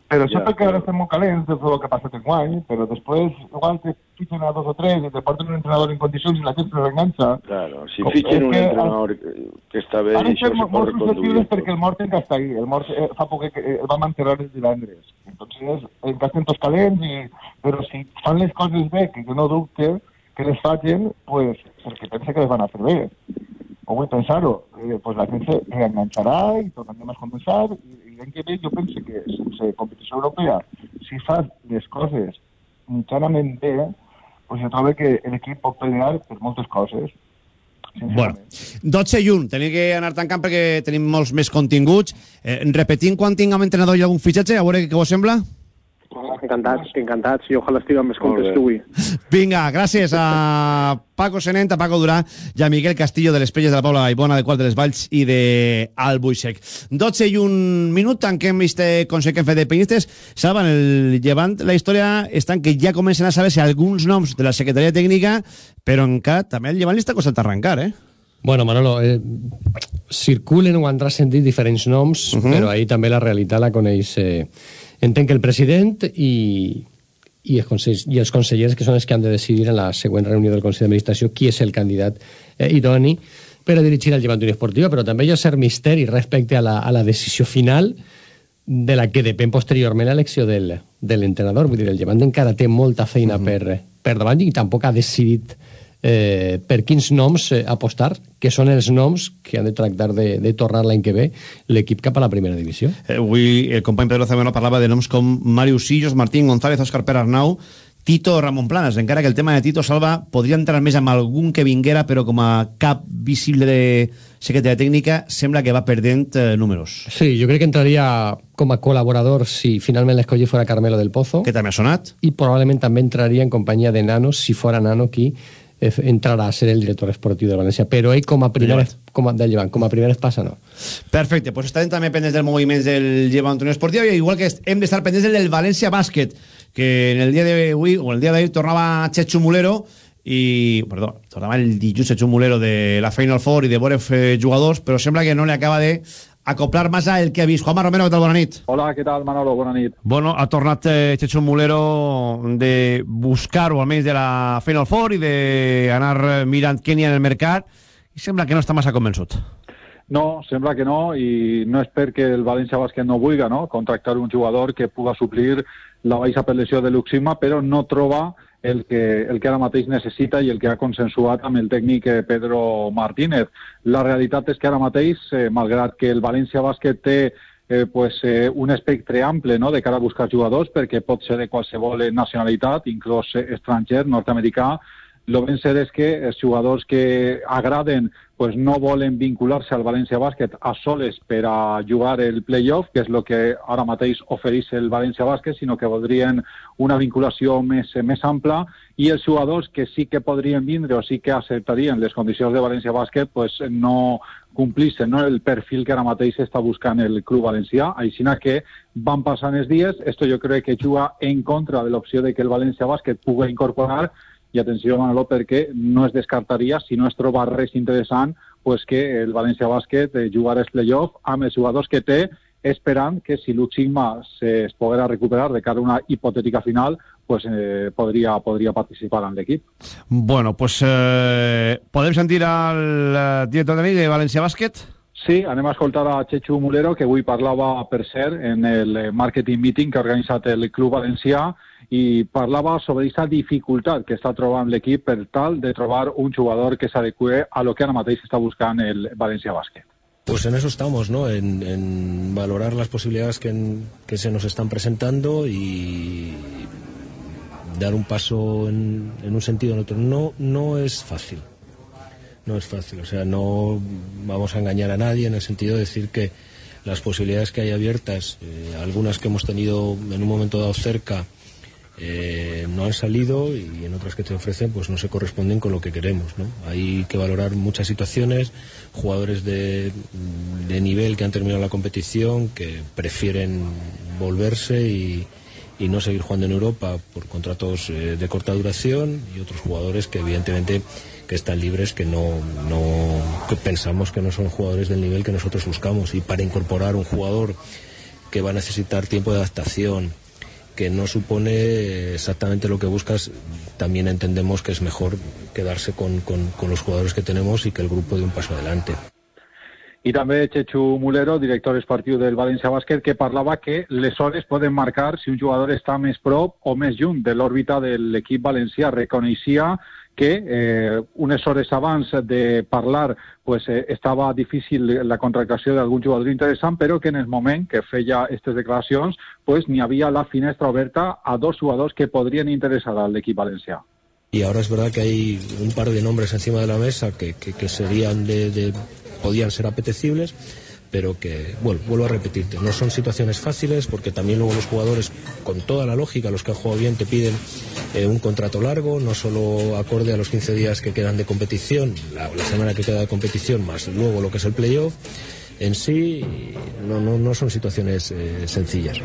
Però això Ja, perquè ara estem molt calents de tot el que ha passat en guany, però després igual te fitxen a dos o tres i te porten un entrenador en condicions i la gent se reganxa. Claro, si Com- fitxen és un que, entrenador que, que està bé, Ara i això estem se molt pot susceptibles reconduir. perquè el mort encara està ahí. El mort eh, fa poc que eh, el vam enterrar el divendres. Entonces, encara estem tots calents, i, però si fan les coses bé, que jo no dubte que les facin, pues, perquè pensa que les van a fer bé. O vull pensar-ho. Eh, pues la gent se reengancharà i tornarem a començar. I, i l'any que ve jo penso que sense competició europea, si fas les coses mitjanament bé, pues jo trobo que l'equip pot pelear per moltes coses. Bueno, 12 i 1. Tenim que anar tancant perquè tenim molts més continguts. Eh, repetint quan tinguem entrenador i algun fitxatge, a veure què vos sembla. Encantats, encantats, i ojalà estiguem més contents que avui. Vinga, gràcies a Paco Senent, a Paco Durà i a Miquel Castillo de les Pelles de la Pobla Ibona, de Quart de les Valls i de Albuixec. 12 i un minut, tanquem este consell que hem fet de penyistes. Saben, el llevant, la història està en que ja comencen a saber-se alguns noms de la secretaria tècnica, però encara també el llevant li està costant arrencar, eh? Bueno, Manolo, eh, circulen o han trascendit diferents noms, uh -huh. però ahir també la realitat la coneix... Eh, entenc que el president i, i, els consells, i els consellers que són els que han de decidir en la següent reunió del Consell d'Administració qui és el candidat eh, idoni per a dirigir el Llevant Unió Esportiva, però també hi ha cert misteri respecte a la, a la decisió final de la que depèn posteriorment l'elecció del, de l'entrenador. Vull dir, el Llevant encara té molta feina uh -huh. per, per davant i tampoc ha decidit eh, per quins noms eh, apostar, que són els noms que han de tractar de, de tornar l'any que ve l'equip cap a la primera divisió. Eh, avui el company Pedro Zameno parlava de noms com Màrius Sillos, Martín González, Òscar Pere Arnau, Tito Ramon Planas, encara que el tema de Tito Salva podria entrar més amb algun que vinguera, però com a cap visible de secretaria tècnica, sembla que va perdent eh, números. Sí, jo crec que entraria com a col·laborador si finalment l'escolli fora Carmelo del Pozo. Que també ha sonat. I probablement també entraria en companyia de Nano, si fora Nano qui entrarà a ser el director esportiu de València. Però ell com a primer, com a, del Llevant, com a primer espasa no. Perfecte, pues estarem també pendents del moviment del Llevant Unió Esportiva, igual que hem d'estar pendents del, del València Bàsquet, que en el dia d'avui, o el dia d'ahir, tornava Chechu Mulero, i, perdó, tornava el dilluns Chechu Mulero de la Final Four i de veure eh, jugadors, però sembla que no li acaba de acoplar massa el que ha vist. Juanma Romero, què tal? Bona nit. Hola, què tal, Manolo? Bona nit. Bueno, ha tornat eh, Chechu Mulero de buscar, o almenys de la Final Four, i d'anar mirant Kenya en el mercat, i sembla que no està massa convençut. No, sembla que no, i no és perquè el València Bàsquet no vulga no? contractar un jugador que puga suplir la baixa per lesió de l'Uxima, però no troba el que, el que ara mateix necessita i el que ha consensuat amb el tècnic eh, Pedro Martínez. La realitat és que ara mateix, eh, malgrat que el València Bàsquet té eh, pues, eh, un espectre ample no? de cara a buscar jugadors, perquè pot ser de qualsevol nacionalitat, inclòs eh, estranger, nord-americà, el ben cert és que els jugadors que agraden pues no volen vincular-se al València Bàsquet a soles per a jugar el playoff, que és el que ara mateix ofereix el València Bàsquet, sinó que voldrien una vinculació més, més ampla i els jugadors que sí que podrien vindre o sí que acceptarien les condicions de València Bàsquet pues no complixen no? el perfil que ara mateix està buscant el club valencià, així que van passant els dies, esto jo crec que juga en contra de l'opció de que el València Bàsquet pugui incorporar i atenció, Manolo, perquè no es descartaria, si no es troba res interessant, pues que el València Bàsquet eh, jugarà el playoff amb els jugadors que té, esperant que si l'Uxigma es poguera recuperar de cara a una hipotètica final, pues, eh, podria, podria participar en l'equip. Bueno, pues eh, podem sentir al eh, director tècnic de València Bàsquet? Sí, anem a escoltar a Chechu Mulero, que avui parlava, per cert, en el marketing meeting que ha organitzat el Club Valencià i parlava sobre aquesta dificultat que està trobant l'equip per tal de trobar un jugador que s'adeqüe a lo que ara mateix està buscant el Valencia Bàsquet. Pues en eso estamos, ¿no? En, valorar las posibilidades que, se nos están presentando y dar un paso en, en un sentido o en otro. No, no es fácil. No es fácil. O sea, no vamos a engañar a nadie en el sentido de decir que las posibilidades que hay abiertas, eh, algunas que hemos tenido en un momento dado cerca, eh, no han salido y en otras que te ofrecen pues no se corresponden con lo que queremos ¿no? hay que valorar muchas situaciones jugadores de, de, nivel que han terminado la competición que prefieren volverse y, y no seguir jugando en Europa por contratos eh, de corta duración y otros jugadores que evidentemente que están libres que no, no que pensamos que no son jugadores del nivel que nosotros buscamos y para incorporar un jugador que va a necesitar tiempo de adaptación, que no supone exactamente lo que buscas, también entendemos que es mejor quedarse con, con, los jugadores que tenemos y que el grupo dé un paso adelante. I també Chechu Mulero, director esportiu del València Bàsquet, que parlava que les poden marcar si un jugador està més prop o més lluny de l'òrbita de l'equip valencià. Reconeixia que eh, unes hores abans de parlar pues, eh, estava difícil la contractació d'algun jugador interessant, però que en el moment que feia aquestes declaracions pues, n'hi havia la finestra oberta a dos jugadors que podrien interessar a l'equip valencià. Y ahora es verdad que hay un par de nombres encima de la mesa que, que, que serían de, de, podían ser apetecibles, pero que, bueno, vuelvo a repetirte, no son situaciones fáciles porque también luego los jugadores, con toda la lógica, los que han jugado bien, te piden eh, un contrato largo, no solo acorde a los 15 días que quedan de competición, la, semana que queda de competición, más luego lo que es el playoff. En sí, no, no, no son situaciones eh, sencillas.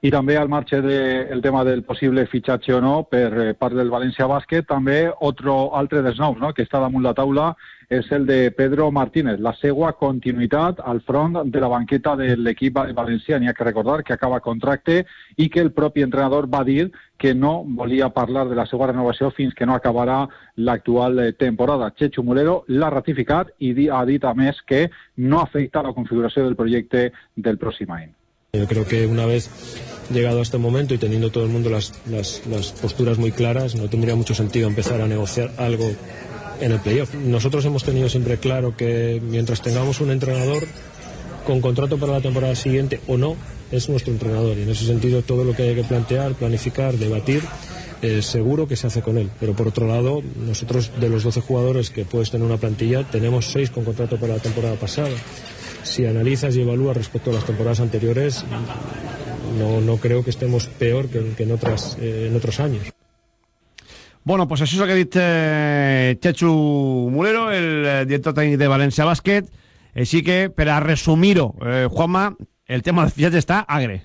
I també al marge del de, tema del possible fitxatge o no per eh, part del València Bàsquet, també otro, altre dels nous no? que està damunt la taula és el de Pedro Martínez, la seva continuïtat al front de la banqueta de l'equip valencià. N'hi ha que recordar que acaba contracte i que el propi entrenador va dir que no volia parlar de la seva renovació fins que no acabarà l'actual eh, temporada. Chechu Mulero l'ha ratificat i ha dit, a més, que no afecta la configuració del projecte del pròxim any. Yo creo que una vez llegado a este momento y teniendo todo el mundo las, las, posturas muy claras, no tendría mucho sentido empezar a negociar algo en el playoff. Nosotros hemos tenido siempre claro que mientras tengamos un entrenador con contrato para la temporada siguiente o no, es nuestro entrenador. Y en ese sentido todo lo que hay que plantear, planificar, debatir, eh, seguro que se hace con él. Pero por otro lado, nosotros de los 12 jugadores que puedes tener una plantilla, tenemos 6 con contrato para la temporada pasada si analizas y evalúas respecto a las temporadas anteriores, no, no creo que estemos peor que, que en, otras, eh, en otros años. Bueno, pues això és el que eh, Chechu Mulero, el eh, director tècnic de València Bàsquet. Així que, per a resumir-ho, eh, Juanma, el tema del fitxatge està agre.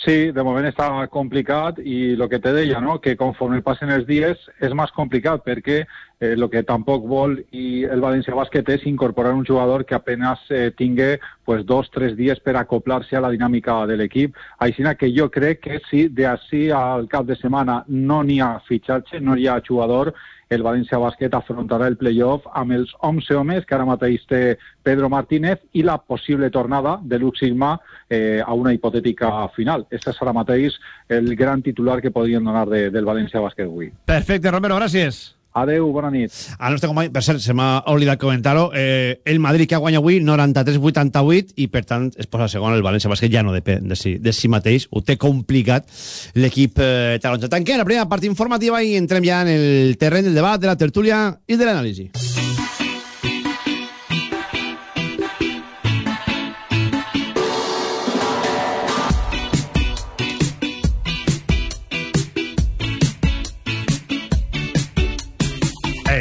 Sí, de moment està complicat i el que te deia, no? que conforme passen els dies és més complicat perquè eh, el que tampoc vol i el València Bàsquet és incorporar un jugador que apenas eh, tingui pues, dos, tres dies per acoplar-se a la dinàmica de l'equip. Així que jo crec que si d'ací al cap de setmana no n'hi ha fitxatge, no hi ha jugador, el València Bàsquet afrontarà el playoff amb els 11 homes que ara mateix té Pedro Martínez i la possible tornada de Lux Sigma eh, a una hipotètica final. Este serà mateix el gran titular que podrien donar de, del València Bàsquet avui. Perfecte, Romero, gràcies. Adeu, bona nit. A nostre company, per cert, se m'ha oblidat comentar-ho, eh, el Madrid que ha guanyat avui 93-88 i per tant es posa segon el València Bàsquet ja no depèn de si, de si mateix, ho té complicat l'equip eh, taronja. Tanquem la primera part informativa i entrem ja en el terreny del debat, de la tertúlia i de l'anàlisi.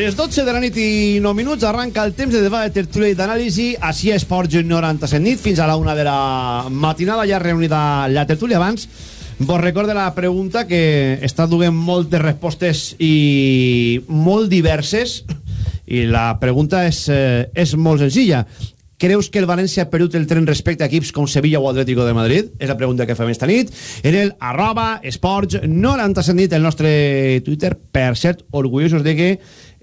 Les 12 de la nit i 9 minuts arranca el temps de debat de tertúlia i d'anàlisi. Així a Esports 97 nit fins a la una de la matinada ja reunida la tertúlia. Abans vos recorde la pregunta que està duent moltes respostes i molt diverses i la pregunta és, eh, és molt senzilla Creus que el València ha perdut el tren respecte a equips com Sevilla o Atlético de Madrid? És la pregunta que fem esta nit. En el arroba esports 97 nit, el nostre Twitter. Per cert, orgullosos de que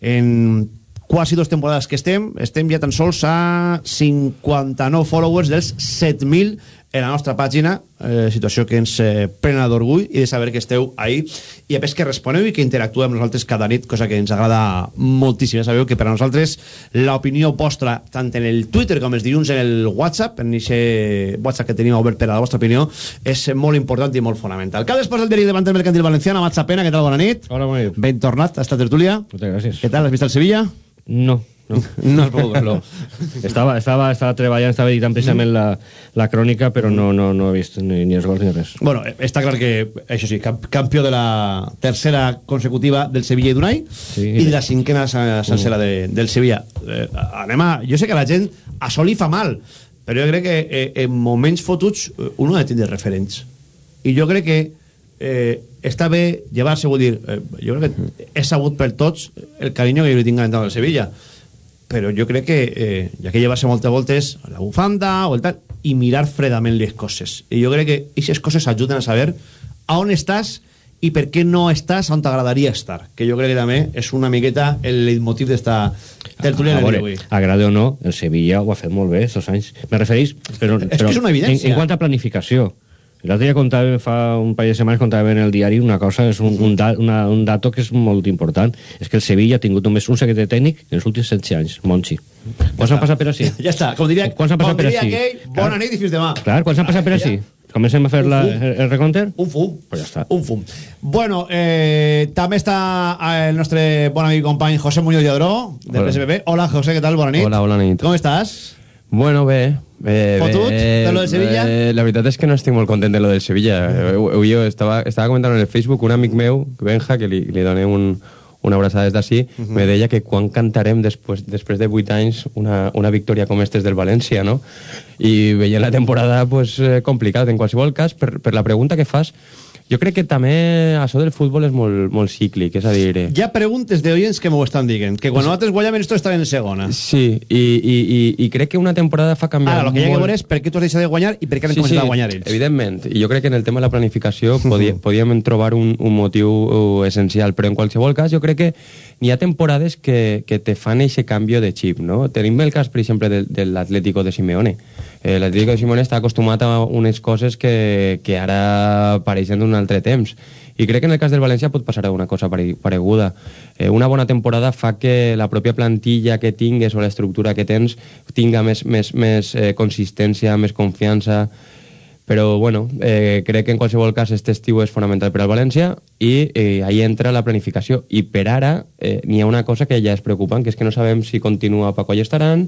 en quasi dos temporades que estem, estem ja tan sols a 59 followers dels 7.000 en la nostra pàgina, eh, situació que ens eh, plena d'orgull i de saber que esteu ahí i a més que responeu i que interactueu amb nosaltres cada nit, cosa que ens agrada moltíssim. Ja sabeu que per a nosaltres l'opinió vostra, tant en el Twitter com els dilluns en el WhatsApp, en aquest WhatsApp que tenim obert per a la vostra opinió, és molt important i molt fonamental. Cada després del diari davant del Mercantil Valenciana, Matza Pena, què tal? Bona nit. Hola, bona nit. Ben tornat a esta tertúlia. Moltes gràcies. Què tal? Has vist el Sevilla? No. No, no has pogut verlo. estava, estava, estava treballant, estava editant precisament la, la crònica, però no, no, no he vist ni, ni els gols ni res. Bueno, eh, està clar que, això sí, camp campió de la tercera consecutiva del Sevilla i d'Unai sí. i de la cinquena sencera de, del Sevilla. Eh, anem a... Jo sé que la gent a sol li fa mal, però jo crec que eh, en moments fotuts eh, uno ha de tindre referents. I jo crec que eh, està bé llevar-se, vull dir, eh, jo crec que és sabut per tots el carinyo que jo li tinc a l'entrada del Sevilla però jo crec que eh, ja que llevar-se moltes voltes a la bufanda o el tal i mirar fredament les coses i jo crec que aquestes coses ajuden a saber a on estàs i per què no estàs on t'agradaria estar que jo crec que també és una miqueta el leitmotiv d'esta tertúlia a del dia veure, d'avui agrade o no, el Sevilla ho ha fet molt bé estos anys. Me refereix, però, És que però és una evidència. En, en quant a planificació. L'altre dia contava, fa un parell de setmanes contava en el diari una cosa, és un, un, da, una, un dato que és molt important. És que el Sevilla ha tingut només un secretari tècnic en els últims 16 anys, Monchi. Quants han passat per així? ja està, com diria, han com per diria així? aquell, bona nit i fins demà Clar, quants han passat per així? Comencem a fer la, el, el recompte? Un fum. Pues ja està. Un fum. Bueno, eh, també està eh, el nostre bon amic company José Muñoz Lladró, del Hola. PSPP. Hola, José, què tal? Bona nit. Hola, bona nit. Com estàs? Bueno, bé. bé Fotut bé, de lo del Sevilla? Eh, la veritat és que no estic molt content de lo del Sevilla. Eh, Avui jo estava, estava comentant en el Facebook un amic meu, Benja, que li, li doné un, una abraçada des d'ací, Mhm. me deia que quan cantarem després, després de 8 anys una, una victòria com estes del València, no? I veient la temporada pues, eh, complicat. En qualsevol cas, per, per la pregunta que fas, jo crec que també això del futbol és molt, molt cíclic, és a dir... eh, Hi ha preguntes d'oients que m'ho estan dient, que quan nosaltres guanyàvem esto estaven en segona. Sí, i, i, i, i crec que una temporada fa canviar Ara, el que hi ha que veure és per què tu has deixat de guanyar i per què han començat a guanyar ells. Evidentment, i jo crec que en el tema de la planificació podí, podíem trobar un, un motiu uh, essencial, però en qualsevol cas jo crec que n'hi ha temporades que, que te fan eixe canvi de xip, no? Tenim el cas, per exemple, del, de l'Atlético de Simeone. Eh, L'Atlético de Simeone està acostumat a unes coses que, que ara pareixen d'un altre temps. I crec que en el cas del València pot passar una cosa pare- pareguda. Eh, una bona temporada fa que la pròpia plantilla que tingues o l'estructura que tens tinga més, més, més eh, consistència, més confiança, però bueno, eh, crec que en qualsevol cas este estiu és fonamental per al València i eh, ahí entra la planificació i per ara eh, n'hi ha una cosa que ja és preocupant que és que no sabem si continua Paco Allestaran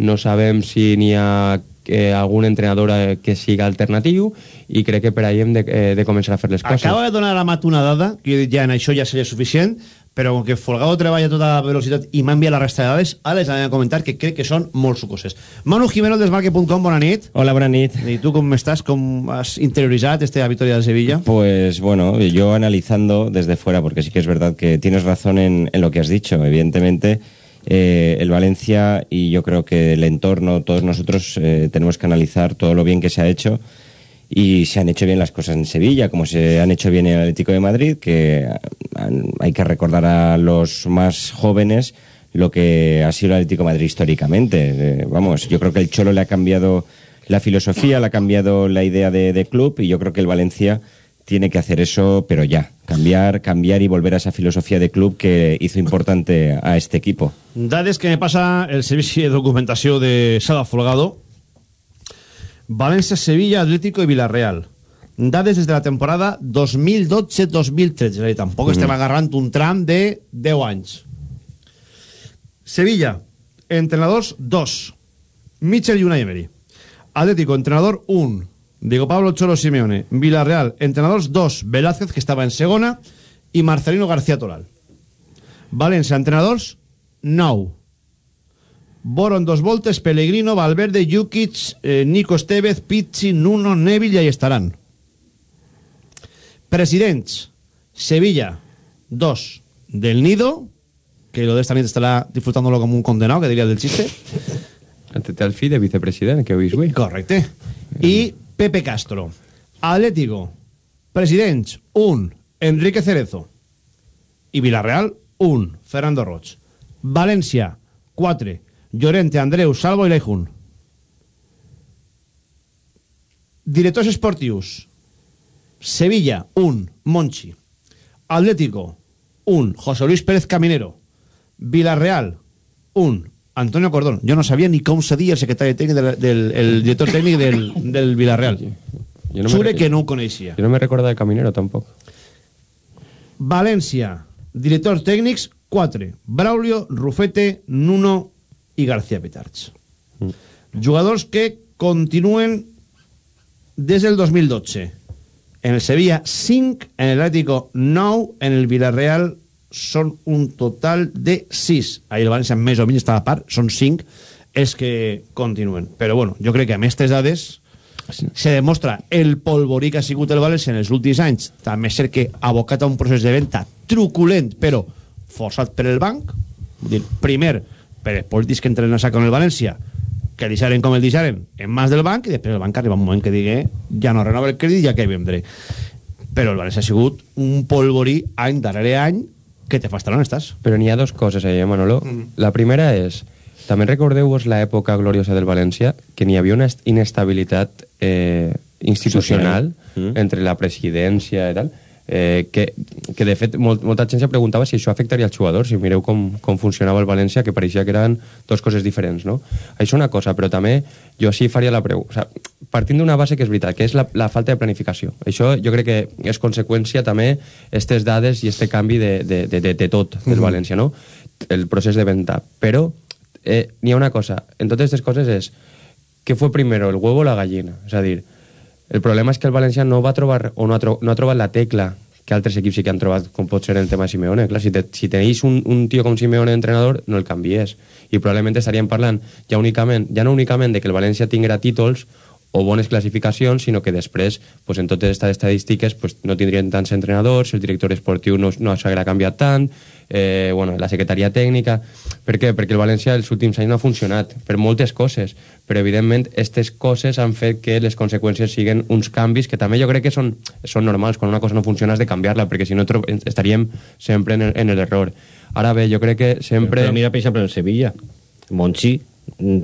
no sabem si n'hi ha eh, algun entrenador eh, que siga alternatiu i crec que per ahí hem de, eh, de començar a fer les coses Acaba de donar a Mat una dada, que jo he dit ja en això ja seria suficient, però com que Folgado treballa a tota velocitat i m'ha enviat la resta de dades, ara les anem a comentar que crec que són molt sucoses. Manu Jimeno, desmarque.com, bona nit. Hola, bona nit. I tu com estàs? Com has interiorizat esta victòria de Sevilla? Pues bueno, yo analizando desde fuera, porque sí que es verdad que tienes razón en, en lo que has dicho. Evidentemente, eh, el Valencia y yo creo que el entorno, todos nosotros eh, tenemos que analizar todo lo bien que se ha hecho y se han hecho bien las cosas en Sevilla, como se han hecho bien en el Atlético de Madrid, que han- hay que recordar a los más jóvenes lo que ha sido el Atlético de Madrid históricamente. Eh, vamos, yo creo que el Cholo le ha cambiado la filosofía, le ha cambiado la idea de, de club y yo creo que el Valencia tiene que hacer eso, pero ya, cambiar, cambiar y volver a esa filosofía de club que hizo importante a este equipo. Dades que me passa el servici de documentació de Sala Folgado. València, Sevilla, Atlético i Villarreal. Dades des de la temporada 2012-2013. És a dir, tampoc Mhm. estem agarrant un tram de 10 anys. Sevilla, entrenadors 2. Mitchell i Unai Emery. Atlético, entrenador 1. Diego Pablo Cholo Simeone. Villarreal, entrenadors 2. Velázquez, que estava en segona. I Marcelino García Toral. València, entrenadors 9. Boron dos voltes, Pellegrino, Valverde, Jukic, eh, Nico Estevez, Pizzi, Nuno, Neville i estaran. Presidents, Sevilla, 2. Del Nido, que lo de esta nit estarà disfrutándolo como un condenado, que diría del chiste. El fill de vicepresident, que heu vist avui. Correcte. I Pepe Castro. Atlético, presidents, 1. Enrique Cerezo. I Villarreal, 1. Fernando Roig. València, 4. Llorente, Andreu, Salvo i Leijun. Directors esportius. Sevilla, 1. Monchi. Atlético, 1. José Luis Pérez Caminero. Villarreal, 1. Antonio Cordón. Jo no sabia ni se deia el secretari tècnic del, del el director tècnic del, del Villarreal. Jo me Jure re- que no coneixia. Jo no me recordo de Caminero, tampoc. València, directors tècnics, 4. Braulio, Rufete, Nuno i García Pitarch. Jugadors que continuen des del 2012. En el Sevilla 5, en el Atlético 9, en el Villarreal són un total de 6. Ahir el València més o menys estava a part, són 5 els que continuen. Però bueno, jo crec que amb aquestes dades se demostra el polvorí que ha sigut el València en els últims anys. També és cert que abocat a un procés de venda truculent, però forçat per el banc. Vull dir, primer, per els polítics que entren a sac amb el València, que deixaren com el deixaren en mans del banc, i després el banc arriba un moment que digui ja no renova el crèdit, ja que vendré. Però el València ha sigut un polvorí any darrere any que te fa estar on estàs. Però n'hi ha dos coses eh, Manolo. La primera és, també recordeu-vos l'època gloriosa del València, que n'hi havia una est- inestabilitat eh, institucional Social. Mm. entre la presidència i tal, eh, que, que de fet molt, molta gent se preguntava si això afectaria als jugadors, si mireu com, com funcionava el València, que pareixia que eren dues coses diferents, no? Això una cosa, però també jo sí faria la pregunta, o sea, partint d'una base que és veritat, que és la, la falta de planificació. Això jo crec que és conseqüència també aquestes dades i este canvi de, de, de, de, de tot del Mhm. València, no? El procés de venda. Però eh, n'hi ha una cosa, en totes aquestes coses és què fue primero, el huevo o la gallina? És a dir, el problema és que el València no va trobar o no ha, tro no ha trobat la tecla que altres equips sí que han trobat, com pot ser el tema de Simeone. Clar, si, te, si tenéis un, un tio com Simeone d'entrenador, no el canvies. I probablement estaríem parlant ja, únicament, ja no únicament de que el València tinguera títols o bones classificacions, sinó que després, pues, en totes aquestes estadístiques, pues, no tindrien tants entrenadors, el director esportiu no, no s'haguera canviat tant, eh, bueno, la secretaria tècnica... Per què? Perquè el València els últims anys no ha funcionat, per moltes coses, però evidentment aquestes coses han fet que les conseqüències siguin uns canvis que també jo crec que són, són normals, quan una cosa no funciona has de canviar-la, perquè si no estaríem sempre en el- en l'error. Ara bé, jo crec que sempre... Però mira, per exemple, el Sevilla. Monchi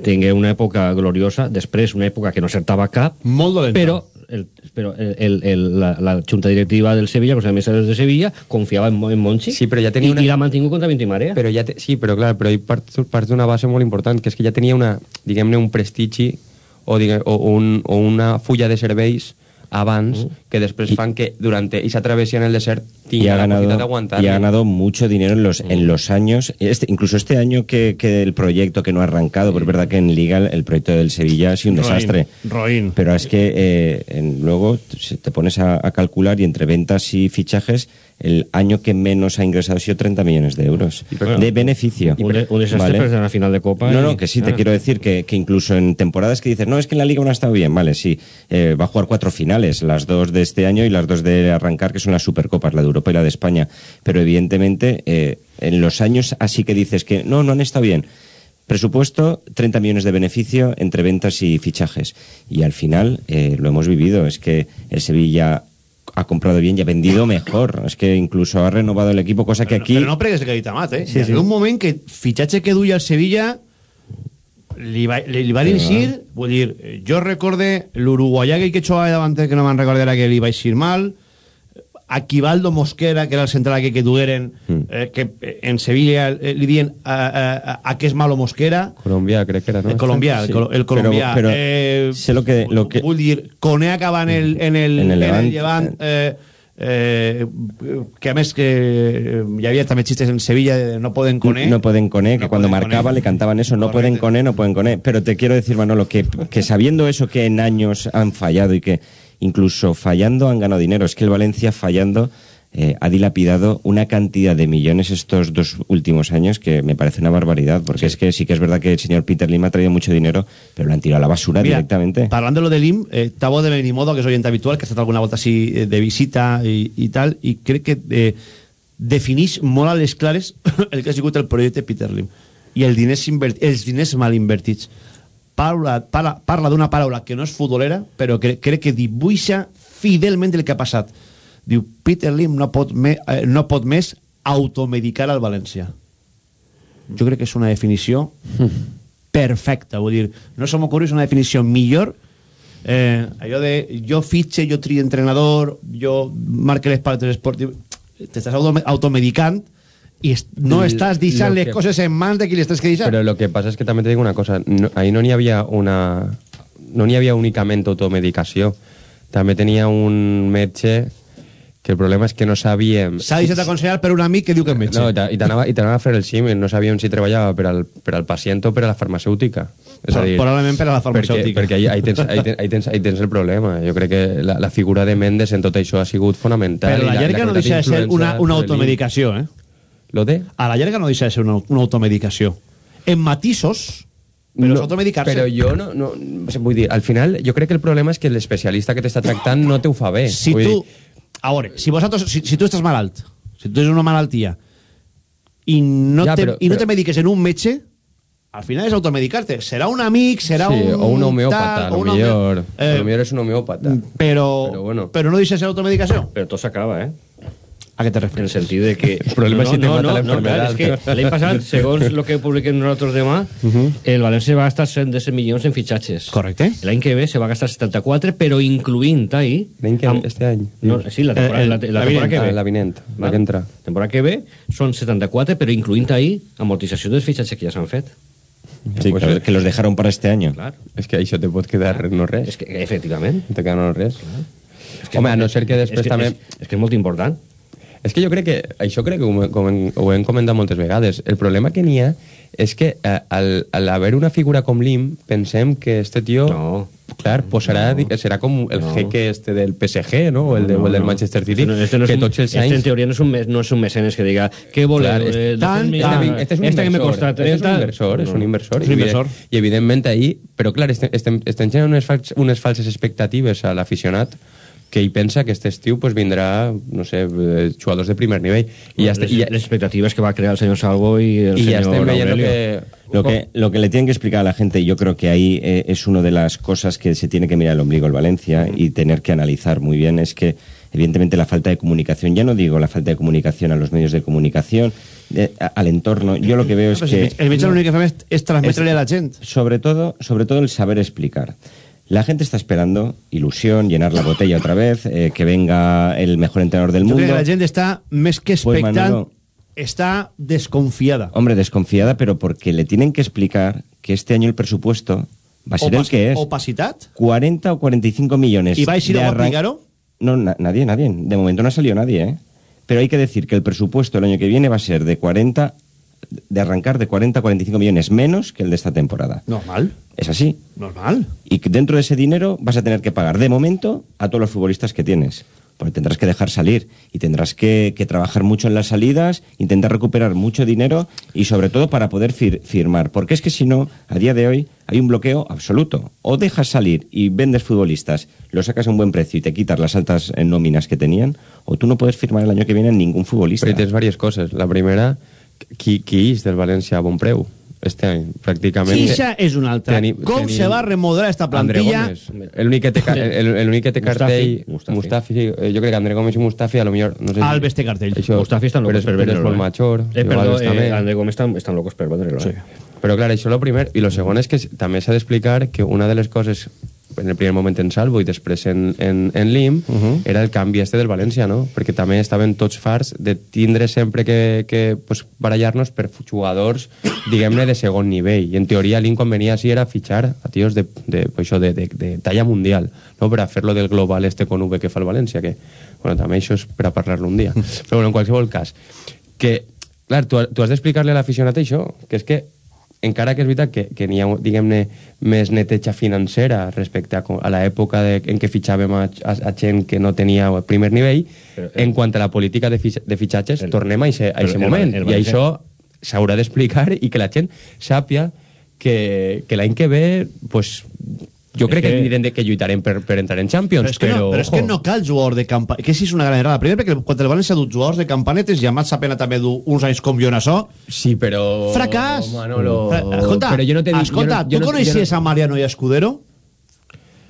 tingué una època gloriosa, després una època que no acertava cap, Molt dolenta. però, el, però el, el, la, la junta directiva del Sevilla, els administradors de Sevilla, confiava en, en Monchi Sí, però ja tenia i, una- i l'ha mantingut contra vint i marea. Però ja te... Sí, però clar, però hi part, part d'una base molt important, que és que ja tenia una, diguem-ne, un prestigi o, digue, o, un, o una fulla de serveis abans que després fan que durant esa travesía en el desert y ha la ganado capacitat d'aguantar. y ha ganado mucho dinero en los en los años este, incluso este año que, que el proyecto que no ha arrancado porque es verdad que en Liga el, el proyecto del Sevilla ha sido un Roín, desastre roín. pero es que eh, en- luego te pones a, a calcular y entre ventas y fichajes el año que menos ha ingresado ha sido 30 millones de euros de beneficio Un, de- un desastre ¿vale? pero en la final de Copa. No, y- no, que sí, te Ah. quiero decir que, que incluso en temporadas que dices, no, es que en la Liga no ha estado bien, vale, sí, eh, va a jugar cuatro finales, las dos de este año y las dos de arrancar, que son las Supercopas, la de Europa y la de España. Pero evidentemente, eh, en los años así que dices que no, no han estado bien. Presupuesto, 30 millones de beneficio entre ventas y fichajes. Y al final, eh, lo hemos vivido, es que el Sevilla ha comprado bien y ha vendido mejor. Es que incluso ha renovado el equipo, cosa que aquí... Però no pregues que ha dit Amat, eh? Sí, Sí, sí. un moment que fitxatge que duia el Sevilla li va, li, li va eixir, vull dir, jo recorde l'uruguaià que jugava davanter, que no me'n recordar que li va eixir mal, Aquivaldo Mosquera, que era el central que, que dugueren, eh, que eh, en Sevilla eh, li diuen a, a, que és malo Mosquera, Colombià, crec que era, no? el colombià, el, colo- el colombià. Pero, pero eh, sé lo que, lo que... Dir, Coné acaba en el, en el, En el en el Levant. Llevant, eh, que a més que hi havia també xistes en Sevilla de no poden Coné. No pueden con E, que No cuando pueden con marcaba le cantaban eso, no pueden con E, no pueden con E. Pero te quiero decir, Manolo, que, que sabiendo eso que en años han fallado y que incluso fallando han ganado dinero, es que el Valencia fallando eh, ha dilapidado una cantidad de millones estos dos últimos años que me parece una barbaridad, porque es que sí que es verdad que el señor Peter Lim ha traído mucho dinero, pero lo han tirado a la basura Mira, directamente. Parlant de lo de l'IM, eh, Tabo de Benimodo, que és oyente habitual, que ha estat alguna volta així eh, de visita i, i tal, i crec que eh, defineix molt a les clares el que ha sigut el projecte Peter Lim i el diners inverti, els diners mal invertits. Parla, parla, parla d'una paraula que no és futbolera, però que crec que dibuixa fidelment el que ha passat. Diu, Peter Lim no pot, me, eh, no pot més automedicar al València. Jo crec que és una definició perfecta, vull dir, no se m'ocorre una definició millor eh, allò de jo fitxe, jo trio entrenador jo marque les partes esportives t'estàs auto- automedicant i est no lo les que- coses en mans de qui les tens que Pero lo que pasa es que también te digo una cosa, no, ahí no n'hi havia una... No n'hi havia únicament automedicació. També tenia un metge que el problema és que no sabíem... S'ha deixat aconsellar per un amic que diu que és metge. No, i t'a- i t'anava i a fer el símil, no sabíem si treballava per al, per al pacient o per a la farmacèutica. És a dir, Probablement per a la farmacèutica. Perquè, perquè ahí, ahí, tens, ahí, tens, ahí, tens, ahí tens el problema. Jo crec que la, la figura de Mendes en tot això ha sigut fonamental. Però i la llarga no deixa de ser una, una automedicació, eh? Lo de? A la llarga no deixa de ser una, una automedicació. En matisos, però és automedicar-se. Però jo no, no... Vull dir, al final, jo crec que el problema és que l'especialista que t'està tractant no te ho fa bé. Si Vull tu... dir, A veure, si, vosaltres, si, si tu estàs malalt, si tu tens una malaltia i no, Ja, te, però- i no però- te mediques en un metge, al final és automedicar-te. Serà un amic, serà sí, un... o un homeòpata, tal, o lo un millor, Eh, millor és un homeòpata. Però, Però bueno. però no deixa de ser automedicació. Però tot s'acaba, eh? A què te En el refieres? sentit de que... El problema és si te mata la no, clar, enfermedad. és que l'any passat, segons el que publiquem nosaltres demà, el València va gastar 110 milions en fitxatges. Correcte. L'any que ve se va gastar 74, però incluint ahí... L'any que amb- este any. No, sí, la temporada, Eh, eh, la, la la temporada vinent, que ve. ah, la vinent, la que entra. temporada que ve són 74, però incluint ahí amortització dels fitxatges que ja s'han fet. Sí, Pues, que, que los dejaron para este año. Clar. És que això te pot quedar no res. És que, efectivament. Te queda no res. Home, a no ser que després és que, també... És, és que és molt important. És que jo crec que, això crec que ho, com ho hem comentat moltes vegades, el problema que n'hi ha és que eh, al, al haver una figura com Lim, pensem que este tio, No. clar, posarà, di- serà com el No. jeque este del PSG, no? O el, de, o el del Manchester City, Este no, este no és que un- tots els este en anys... teoria no és un, mes- no és un mecenes que diga què voleu? Clar, eh, este, dos tant, mil- tant. este, este és un me inversor, costa este és un 30, inversor, és no. un inversor. És un i inversor. I evidentment ahí, però clar, estem, estem, estem generant unes, fals, unes falses expectatives a l'aficionat que ell pensa que este estiu pues, vindrà, no sé, eh, jugadors de primer nivell. I ja, les, i, ja- les expectatives que va crear el senyor Salvo y el i ja senyor estem veient Aurelio. que... Lo que, lo que le tienen que explicar a la gente, y yo creo que ahí eh, es una de las cosas que se tiene que mirar el ombligo el Valencia y tener que analizar muy bien, es que evidentemente la falta de comunicación, ya no digo la falta de comunicación a los medios de comunicación, de- a- al entorno, yo lo que veo es que... el metge l'únic que fa és, és transmetre-li a la gent. sobre todo, sobre todo el saber explicar. La gente está esperando ilusión, llenar la botella otra vez, eh, que venga el mejor entrenador del mundo. que la gent està més que Pues, està desconfiada. Hombre, desconfiada, pero porque le tienen que explicar que este año el presupuesto va a ser el que es. Opacitat? 40 o 45 millones. ¿Y vais a ir a? No, na- nadie, nadie. De momento no ha salido nadie, ¿eh? Pero hay que decir que el presupuesto el año que viene va a ser de 40, de arrancar de 40 a 45 millones menos que el de esta temporada. Normal. Es así. Normal. Y que dentro de ese dinero vas a tener que pagar de momento a todos los futbolistas que tienes. Porque tendrás que dejar salir y tendrás que, que trabajar mucho en las salidas, intentar recuperar mucho dinero y sobre todo para poder fir- firmar. Porque es que si no, a día de hoy hay un bloqueo absoluto. O dejas salir y vendes futbolistas, lo sacas a un buen precio y te quitas las altas eh, nóminas que tenían, o tú no puedes firmar el año que viene ningún futbolista. Però hi tens diverses coses. La primera, qui, qui és del València a bon preu? Este any, pràcticament... Quixa és una altra. Teni- Com tenim se va a remodelar esta plantilla? Gómez. El únic que té, el, el que té Mustafi. cartell... Mustafi. Mustafi. sí, eh, jo crec que André Gómez i Mustafi, a lo millor... No sé Alves té cartell. Això, Mustafi estan locos per però és vendre-lo. molt major. Eh, i perdó, eh, André Gómez estan, estan locos per vendre-lo. Sí. Eh? Però clar, això és el primer. I lo segon és que també s'ha d'explicar que una de les coses en el primer moment en Salvo i després en, en, en Lim uh -huh. era el canvi este del València, no? Perquè també estaven tots farts de tindre sempre que, que pues, barallar-nos per jugadors, diguem-ne, de segon nivell. I en teoria Lim quan venia així era fitxar a tios de, de, pues, això, de, de, de talla mundial, no? Per a fer-lo del global este con V que fa el València, que, bueno, també això és per a parlar-lo un dia. Però bueno, en qualsevol cas, que, clar, tu, tu has d'explicar-li a l'aficionat això, que és que encara que és veritat que, que n'hi ha, diguem-ne, més neteja financera respecte a, a l'època de, en què fitxàvem a, a, a gent que no tenia el primer nivell, Però, eh, en quant a la política de, fitx, de fitxatges, el- tornem a aquest però el- moment. el I això s'haurà d'explicar i que la gent sàpia que, que l'any que ve pues, jo crec que, que- direm de que lluitarem per, per entrar en Champions, Però és, que no, però és que no cal jugador de campanet. Que sí és una gran errada. Primer perquè quan el València ha dut jugadors de campanetes i Amat Sapena també du uns anys com Jonassó. Sí, però... Fracàs. Manolo... Fra- Escolta, però jo no te dic, escolta, jo no, tu no, coneixies a Mariano i a Escudero?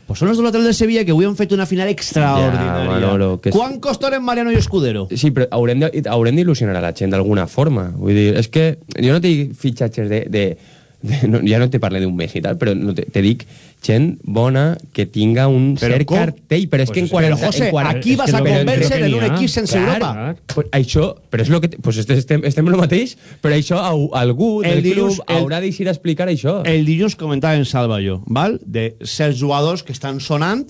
Pues són els lateral de Sevilla que avui han fet una final extraordinària. Ja, Manolo, que Quan costaran Mariano i Escudero? Sí, però haurem de- haurem d'il·lusionar a la gent d'alguna forma. Vull dir, és que jo no te dic fitxatges de... de, de no, ja no te parle d'un mes i tal, però no te, te dic gent bona que tinga un Però cert com? cartell, però és Pues que en és- 40... però, José, en 40 aquí vas a convèncer en un equip sense Clar, Europa. Pues això, però és lo que... Pues este- estem, estem en el mateix, però això au- algú El del dilluns- club el- haurà d'eixir a explicar això. El dilluns comentava en Salva jo, val? de certs jugadors que estan sonant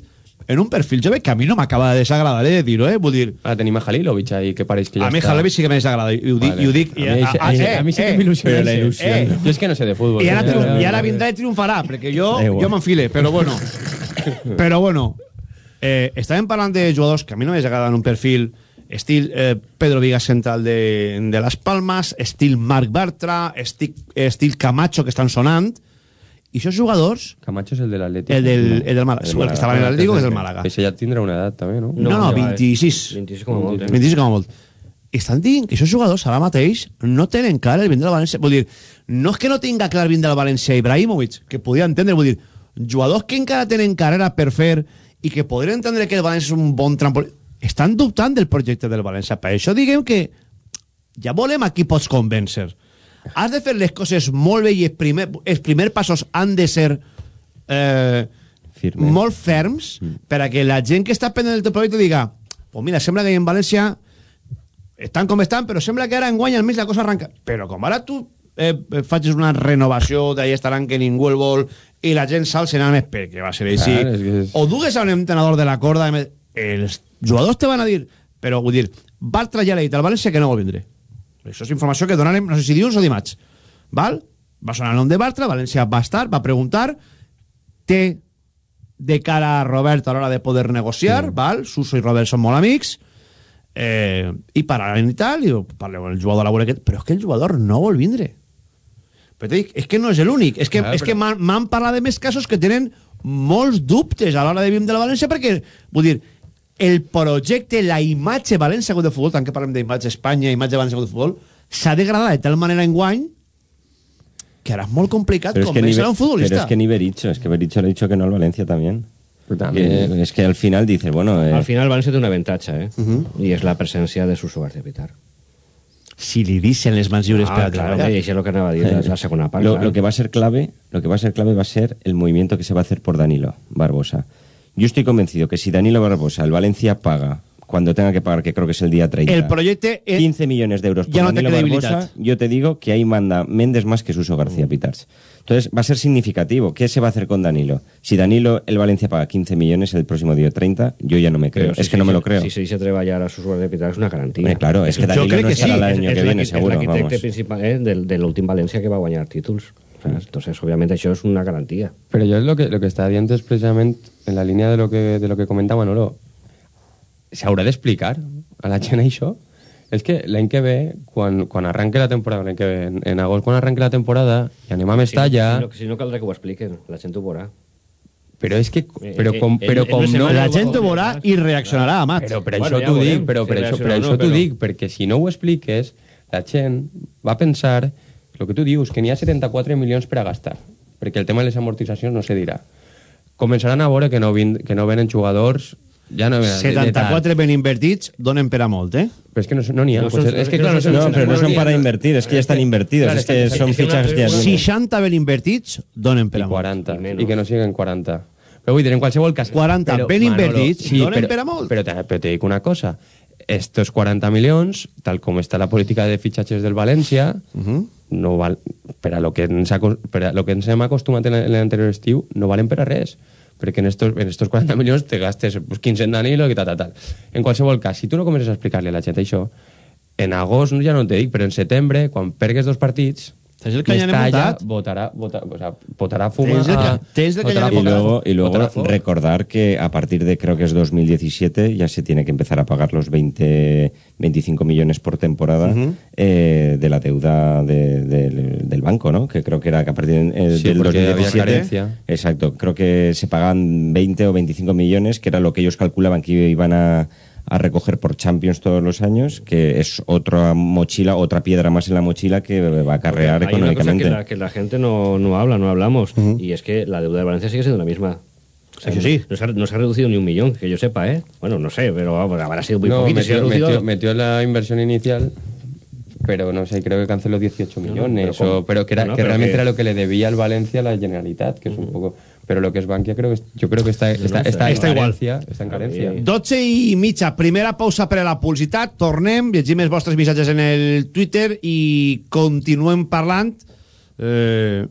en un perfil jove que a mi no m'acaba de desagradar, he de dir-ho, eh? Vull dir... Ara tenim a Halilovic ahí, que pareix que ja A mi està. Halilovic sí que me desagrada, i ho dic... Vale. I ho dic A mi, a, mi, a mi sí que m'il·lusiona. Però la il·lusió. Eh, jo és que no sé de futbol. I ara, eh? triom- i ara vindrà i triomfarà, perquè jo, jo m'enfile, però bueno. però bueno, eh, estàvem parlant de jugadors que a mi no m'agraden un perfil estil eh, Pedro Vigas central de, de Las Palmas, estil Marc Bartra, estil, estil Camacho, que estan sonant, i aquests jugadors... Camacho és el de l'Atlètic. El del, el del Málaga, el que estava en l'Atlético, que és el Málaga. Ese ja tindrà una edat, també, no? No, no, 26. 26 com a molt, eh? 26 com a molt. Estan dient que aquests jugadors ara mateix no tenen clar el vindre del València. Vull dir, no és que no tinga clar el vindre del València Ibrahimovic, que podia entendre, vull dir, jugadors que encara tenen carrera per fer i que podrien entendre que el València és un bon trampolí, estan dubtant del projecte del València. Per això diguem que ja volem a qui pots convèncer. Has de fer les coses molt bé i els, primer, els primers passos han de ser eh, Firmes. molt ferms per a que la gent que està pendent del teu projecte diga pues mira, sembla que en València estan com estan, però sembla que ara en guany almenys la cosa arranca. Però com ara tu eh, facis una renovació d'ahí estaran que ningú el vol i la gent s'alça més perquè va ser així Clar, és que és- o dugues a un entrenador de la corda els jugadors te van a dir però vull dir, Bartra ja l'ha dit al València que no vol vindre això és informació que donarem, no sé si dilluns o dimarts val? va sonar el nom de Bartra València va estar, va preguntar té de cara a Robert a l'hora de poder negociar, val? Suso i Robert són molt amics, eh, i pararen i tal, i parleu amb el jugador a la veure. Però és que el jugador no vol vindre. Però dic, és que no és l'únic, és que, és però- que m'han m'han parlat de més casos que tenen molts dubtes a l'hora de vindre de la València, perquè, vull dir, el projecte, la imatge València Club de Futbol, tant que parlem d'imatge Espanya, imatge València Club de Futbol, s'ha degradat de tal manera en guany que ara és molt complicat Pero es, que ni, convèncer a un pero futbolista. es que ni Bericho, es que Bericho le ha dicho que no al Valencia también. también. Que- es que al final dices, bueno... eh, Al final València té un avantatge, eh? I és la presència de Suso García Pitar. Si li deixen les mans lliures per Ah, a claro, treballar. y eso es lo que anava a dir, la, la segona part. lo, claro. lo que va a ser clave, lo que va a ser clave va a ser el movimiento que se va a hacer por Danilo Barbosa. Yo estoy convencido que si Danilo Barbosa, el Valencia paga cuando tenga que pagar, que creo que es el día 30. El projecte és- 15 millones de euros por ya no Danilo. Barbosa, yo te digo que ahí manda Méndez más que Suso García Mm. Pitars. Entonces va a ser significativo. ¿Qué se va a hacer con Danilo? Si Danilo, el Valencia paga 15 millones el próximo día 30, yo ya no me creo. Pero si es que se no me lo creo. Si se dice treballar a Suso García Pitar és una garantía. Claro, es que Yo Danilo creo no que estará sí. el año Es- que es viene, l'arquitecte seguro, vamos. principal eh, del, del últim València que va guanyar títols. O sea, entonces, obviamente, això és una garantía. Pero yo es lo que, lo que está diciendo es precisamente en la línea de lo que, de lo que comenta Manolo. S'haurà d'explicar a la gent això? És que l'any que ve, quan, quan arranque la temporada, l'any que ve, en, en agost, quan arranque la temporada, i anem a Mestalla... Si no, si no caldrà que ho expliquen, la gent ho veurà. Però és que... Però Eh, com, eh, però en com no... La gent ho veurà i reaccionarà, Amat. Però per Bueno, això ja t'ho ho dic, però si per això, per això no, t'ho però- dic, perquè si no ho expliques, la gent va pensar el que tu dius, que n'hi ha 74 milions per a gastar, perquè el tema de les amortitzacions no se dirà. Començaran a veure que no, vin, que no venen jugadors ja no venen de- de tal. 74 ben invertits donen per a molt, eh? Pero es que no, no ni No pues son- es que no claro, son- No, son- pero no son- son son- para invertir, es que ya están invertidos, Claro, es que es que- son es que una- fichajes que ya una- tienen. 60 ben invertits donen per y a molt. 40 Y y, menos. que no siguen 40 pero vull dir, en qualsevol cas 40 però, ben invertits sí, donen però, per a molt. però, te, però te dic una cosa estos 40 milions tal com està la política de fitxatges del València no val, per a lo que ens, aco- per a lo que ens hem acostumat en l'anterior estiu no valen per a res perquè en estos, en estos 40 milions te gastes pues, 15 en Danilo i tal, tal, tal. En qualsevol cas, si tu no comences a explicar-li a la gent això, en agost ja no te dic, però en setembre, quan pergues dos partits, Tens el Mestalla muntat? votarà, vota, o sea, votarà fuma... Tens el a- tens el canyaner Y luego, y luego Votará recordar que a partir de creo que es 2017 ya se tiene que empezar a pagar los 20, 25 millones por temporada eh, de la deuda de- del- del banco, ¿no? Que creo que era que a partir de- eh, Sí, del porque había 2017. carencia. Exacto, creo que se pagan 20 o 25 millones, que era lo que ellos calculaban que iban a, a recoger por Champions todos los años, que es otra mochila, otra piedra más en la mochila que va a acarrear Hay una cosa económicamente. que la, que la gente no, no habla, no hablamos, y es que la deuda de Valencia sigue siendo la misma. O sea, Eso sí. No se, ha, no se ha reducido ni un millón, que yo sepa, ¿eh? Bueno, no sé, pero vamos, habrá sido muy No, poquito. se metió, reducido- metió- metió la inversión inicial, pero no sé, creo que canceló 18 No, no, millones, pero ¿cómo? o- pero que, era, No, no, que pero realmente que- era lo que le debía al Valencia a la Generalitat, que es un poco... Pero lo que es Bankia, creo que, yo creo que está, está, está, Está en carencia, está en carencia. 12 i mitja, primera pausa per a la publicitat, tornem, llegim els vostres missatges en el Twitter i continuem parlant Eh,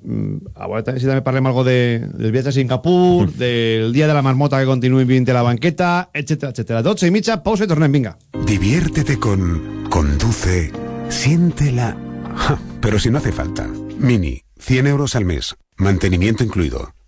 a veure si també parlem algo de, del viatge a Singapur, del dia de la marmota que continua vivint a la banqueta, etc etc. 12 i mitja, pausa i tornem, vinga. Diviértete con Conduce, siéntela. Ja, pero si no hace falta. Mini, 100 euros al mes, mantenimiento incluido.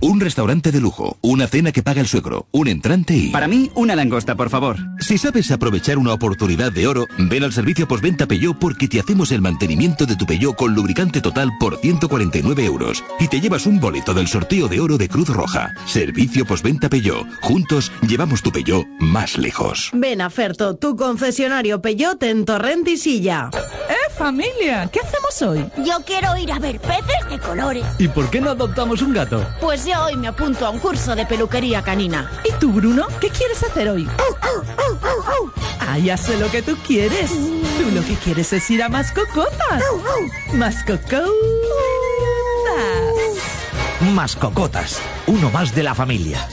Un restaurante de lujo, una cena que paga el suegro, un entrante y... Para mí, una langosta, por favor. Si sabes aprovechar una oportunidad de oro, ven al servicio postventa Peugeot porque te hacemos el mantenimiento de tu Peugeot con lubricante total por 149 euros y te llevas un boleto del sorteo de oro de Cruz Roja. Servicio postventa Peugeot. Juntos llevamos tu Peugeot más lejos. Ven a Ferto, tu concesionario Peyote en Torrent y Silla. ¡Eh, familia! ¿Qué hacemos hoy? Yo quiero ir a ver peces de colores. ¿Y por qué no adoptamos un gato? Pues yo hoy me apunto a un curso de peluquería canina. ¿Y tú, Bruno? ¿Qué quieres hacer hoy? Ah, ya sé lo que tú quieres. Tú lo que quieres es ir a Mascocotas. Mascocotas. Mascocotas, uno más de la familia.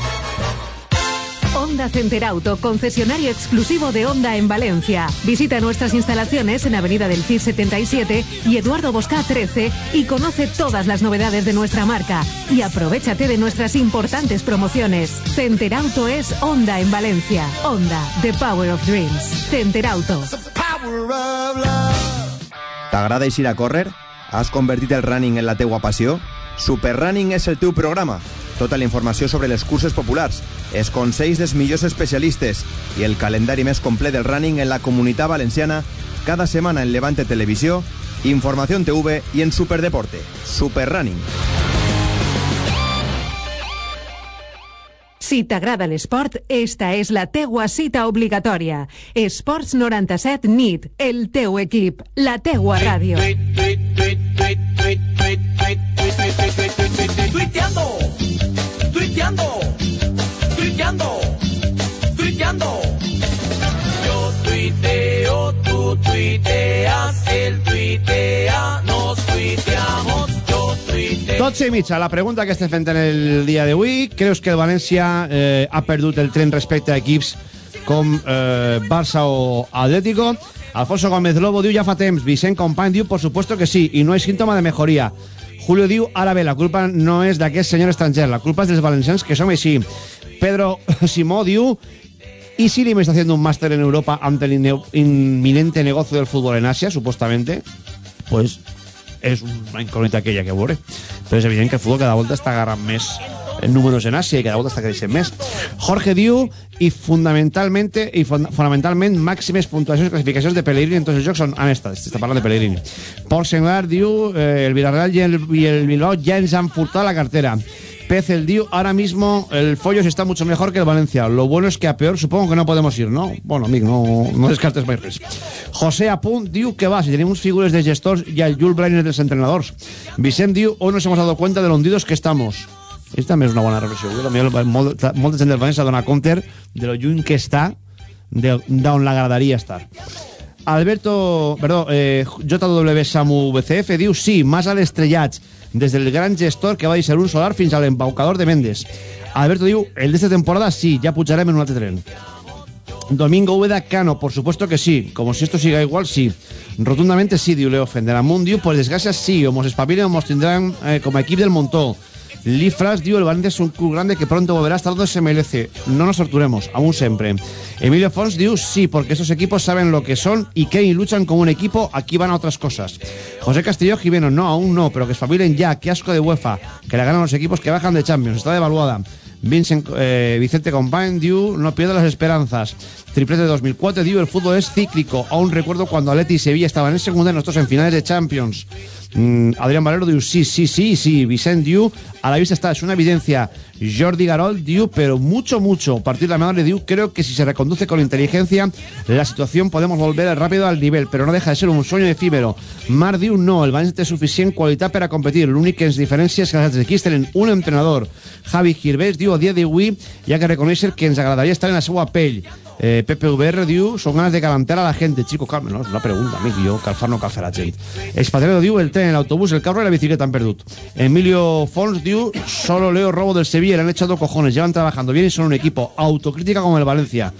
Honda Center Auto, concesionario exclusivo de Honda en Valencia. Visita nuestras instalaciones en Avenida del CIR 77 y Eduardo Bosca 13 y conoce todas las novedades de nuestra marca. Y aprovechate de nuestras importantes promociones. Center Auto es Honda en Valencia. Honda, The Power of Dreams. Center Auto. T'agrada eixir a córrer? Has convertit el running en la teua passió? Superrunning és el teu programa. Tota la informació sobre les curses populars, els consells dels millors especialistes i el calendari més complet del running en la comunitat valenciana cada setmana en Levante Televisió, Informació en TV i en Superdeporte. Superrunning. Si t'agrada l'esport, esta és la teua cita obligatòria. Esports 97 NIT, el teu equip, la teua ràdio. Tuiteando, tuiteando, tuiteando, tuiteando. Yo tuiteo, tú tuiteas, él tuitea, nos tuiteamos, yo tuiteo. 12 i mitja, la pregunta que estem fent en el dia d'avui. Creus que el eh, ha perdut el tren respecte a equips com eh, Barça o Atlético? Alfonso Gómez Lobo diu ja fa temps. Vicent Company diu, por supuesto que sí, y no hay síntoma de mejoría. Julio diu, ara bé, la culpa no és d'aquest senyor estranger, la culpa és dels valencians que som així. Pedro Simó diu, ¿y si Lim está haciendo un máster en Europa ante el ine- inminente negocio del fútbol en Asia, supuestamente? Pues és una incògnita aquella que veure. Però és evident que el futbol cada volta està agarrant més números en Àsia i cada volta està creixent més. Jorge diu, i fundamentalmente i fon fonamentalment màximes puntuacions i classificacions de Pellegrini en tots els jocs on han de Pellegrini. Paul Senglar diu, eh, el Villarreal y el, y el Bilbao han furtado la cartera. Pez el diu, ahora mismo el Follos está mucho mejor que el Valencia. Lo bueno es que a peor supongo que no podemos ir, ¿no? Bueno, amic, no, no descartes mai. José Apunt diu que va, si tenemos figuras de gestors y al Jules Brainer dels entrenadors. Vicent diu, hoy nos hemos dado cuenta de lo hundidos que estamos. Esta també és una bona reflexió. Avui, potser, molt, molta gent del València dona compte de lo lluny que està de- d'on l'agradaria estar. Alberto, perdó, eh, JW Samu BCF diu sí, más al estrellats, des del gran gestor que va deixar un solar fins a l'embaucador de Mendes. Alberto diu, el d'esta temporada sí, ja pujarem en un altre tren. Domingo Ueda Cano, por supuesto que sí. Como si esto siga igual, sí. Rotundamente sí, diu Leo Fenderamunt. Diu, por desgracia, sí. O espabilen o mos tindrán eh, del montón. Lee Fras diu, el Valencia es un club grande que pronto volverá a estar donde se merece. No nos torturemos, aún siempre. Emilio Fons diu, sí, porque esos equipos saben lo que son y que luchan como un equipo, aquí van a otras cosas. José Castillo Jimeno, no, aún no, pero que espabilen ya, qué asco de UEFA, que la ganan los equipos que bajan de Champions, está devaluada. Vincent, eh, Vicente Compañ diu, no pierda las esperanzas. Triplete de 2004 diu, el fútbol es cíclico. Aún recuerdo cuando Atleti y Sevilla estaban en segunda y nosotros en finales de Champions. Mm, Adrián Valero diu sí, sí, sí, sí. Vicent diu a la vista está, es una evidencia. Jordi Garol diu, pero mucho, mucho. Partir de la madre diu, creo que si se reconduce con inteligencia la situación podemos volver rápido al nivel, pero no deja de ser un sueño efímero. Mar diu, no, el València té suficient qualitat per a competir. L'únic que ens diferencia és que els equips tenen un entrenador. Javi Girbés diu, a dia d'avui hi ha que reconèixer que ens agradaria estar en la seva pell. Eh, Pepe VR diu, son ganas de calentar a la gente. Chico, calma, no, és una pregunta, amic. Jo, calfar no calfar la gent. Expatriado diu, el tren, el autobús, el carro y la bicicleta han perdut. Emilio Fons diu, solo leo robo del Sevilla, han echado cojones, llevan trabajando bien y son un equipo. Autocrítica como el Valencia.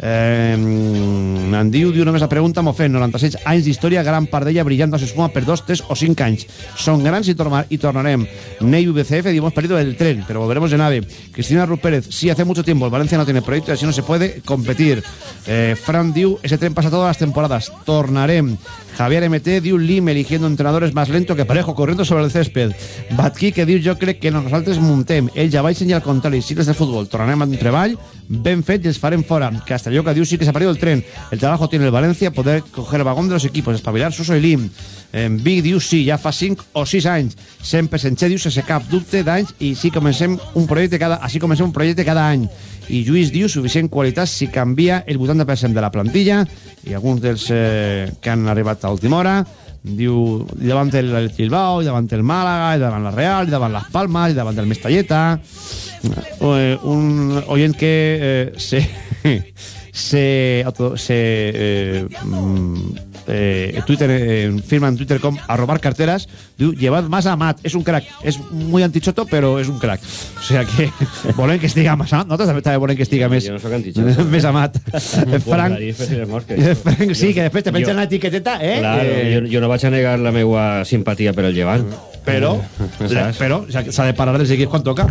Eh, en diu, diu només la pregunta, m'ho fent, 96 anys d'història, gran part d'ella brillant a s'espuma per dos, tres o cinc anys. Són grans i, torna, y tornarem. Ney VCF, diu, hemos perdido el tren, pero volveremos en AVE. Cristina Ruth Pérez, sí, hace mucho tiempo, el Valencia no tiene proyecto y así no se puede competir. Eh, Fran diu, ese tren pasa todas las temporadas, tornarem. Javier MT diu Lim eligiendo entrenadores más lento que Parejo corriendo sobre el césped. Batqui que diu jo crec que nosaltres muntem. Ell ja va ensenyar al contrari. Cicles de futbol. Tornarem en treball, ben fet i els farem fora. Castelló que diu sí que s'ha perdido el tren. El trabajo tiene el Valencia, poder coger el vagón de los equipos, espavilar Suso i Lim. En Vic diu sí, ja fa 5 o 6 anys. Sempre Senche diu sense cap dubte d'anys i sí comencem un projecte cada, així comencem un projecte cada any. I Lluís diu suficient qualitat si canvia el 80% de la plantilla i alguns dels eh, que han arribat a última hora diu davant el, Bilbao, davant el Màlaga, davant la Real, davant les Palmas, davant el Mestalleta. Eh, un oient que eh, se, se, auto, se eh, mm, eh, Twitter, eh, firma en Twitter com a robar carteras, diu, llevad más a Matt, es un crack, es muy antichoto, pero es un crack. O sea que volen que estiga más a Matt, nosaltres també volen que estiga més, no antichoto. més a Matt. Frank, Frank, Frank, sí, que després te pengen la etiqueteta, eh? Claro, eh, jo, jo no vaig a negar la meva simpatia per el llevant. Però, però s'ha de parar dels equips quan toca.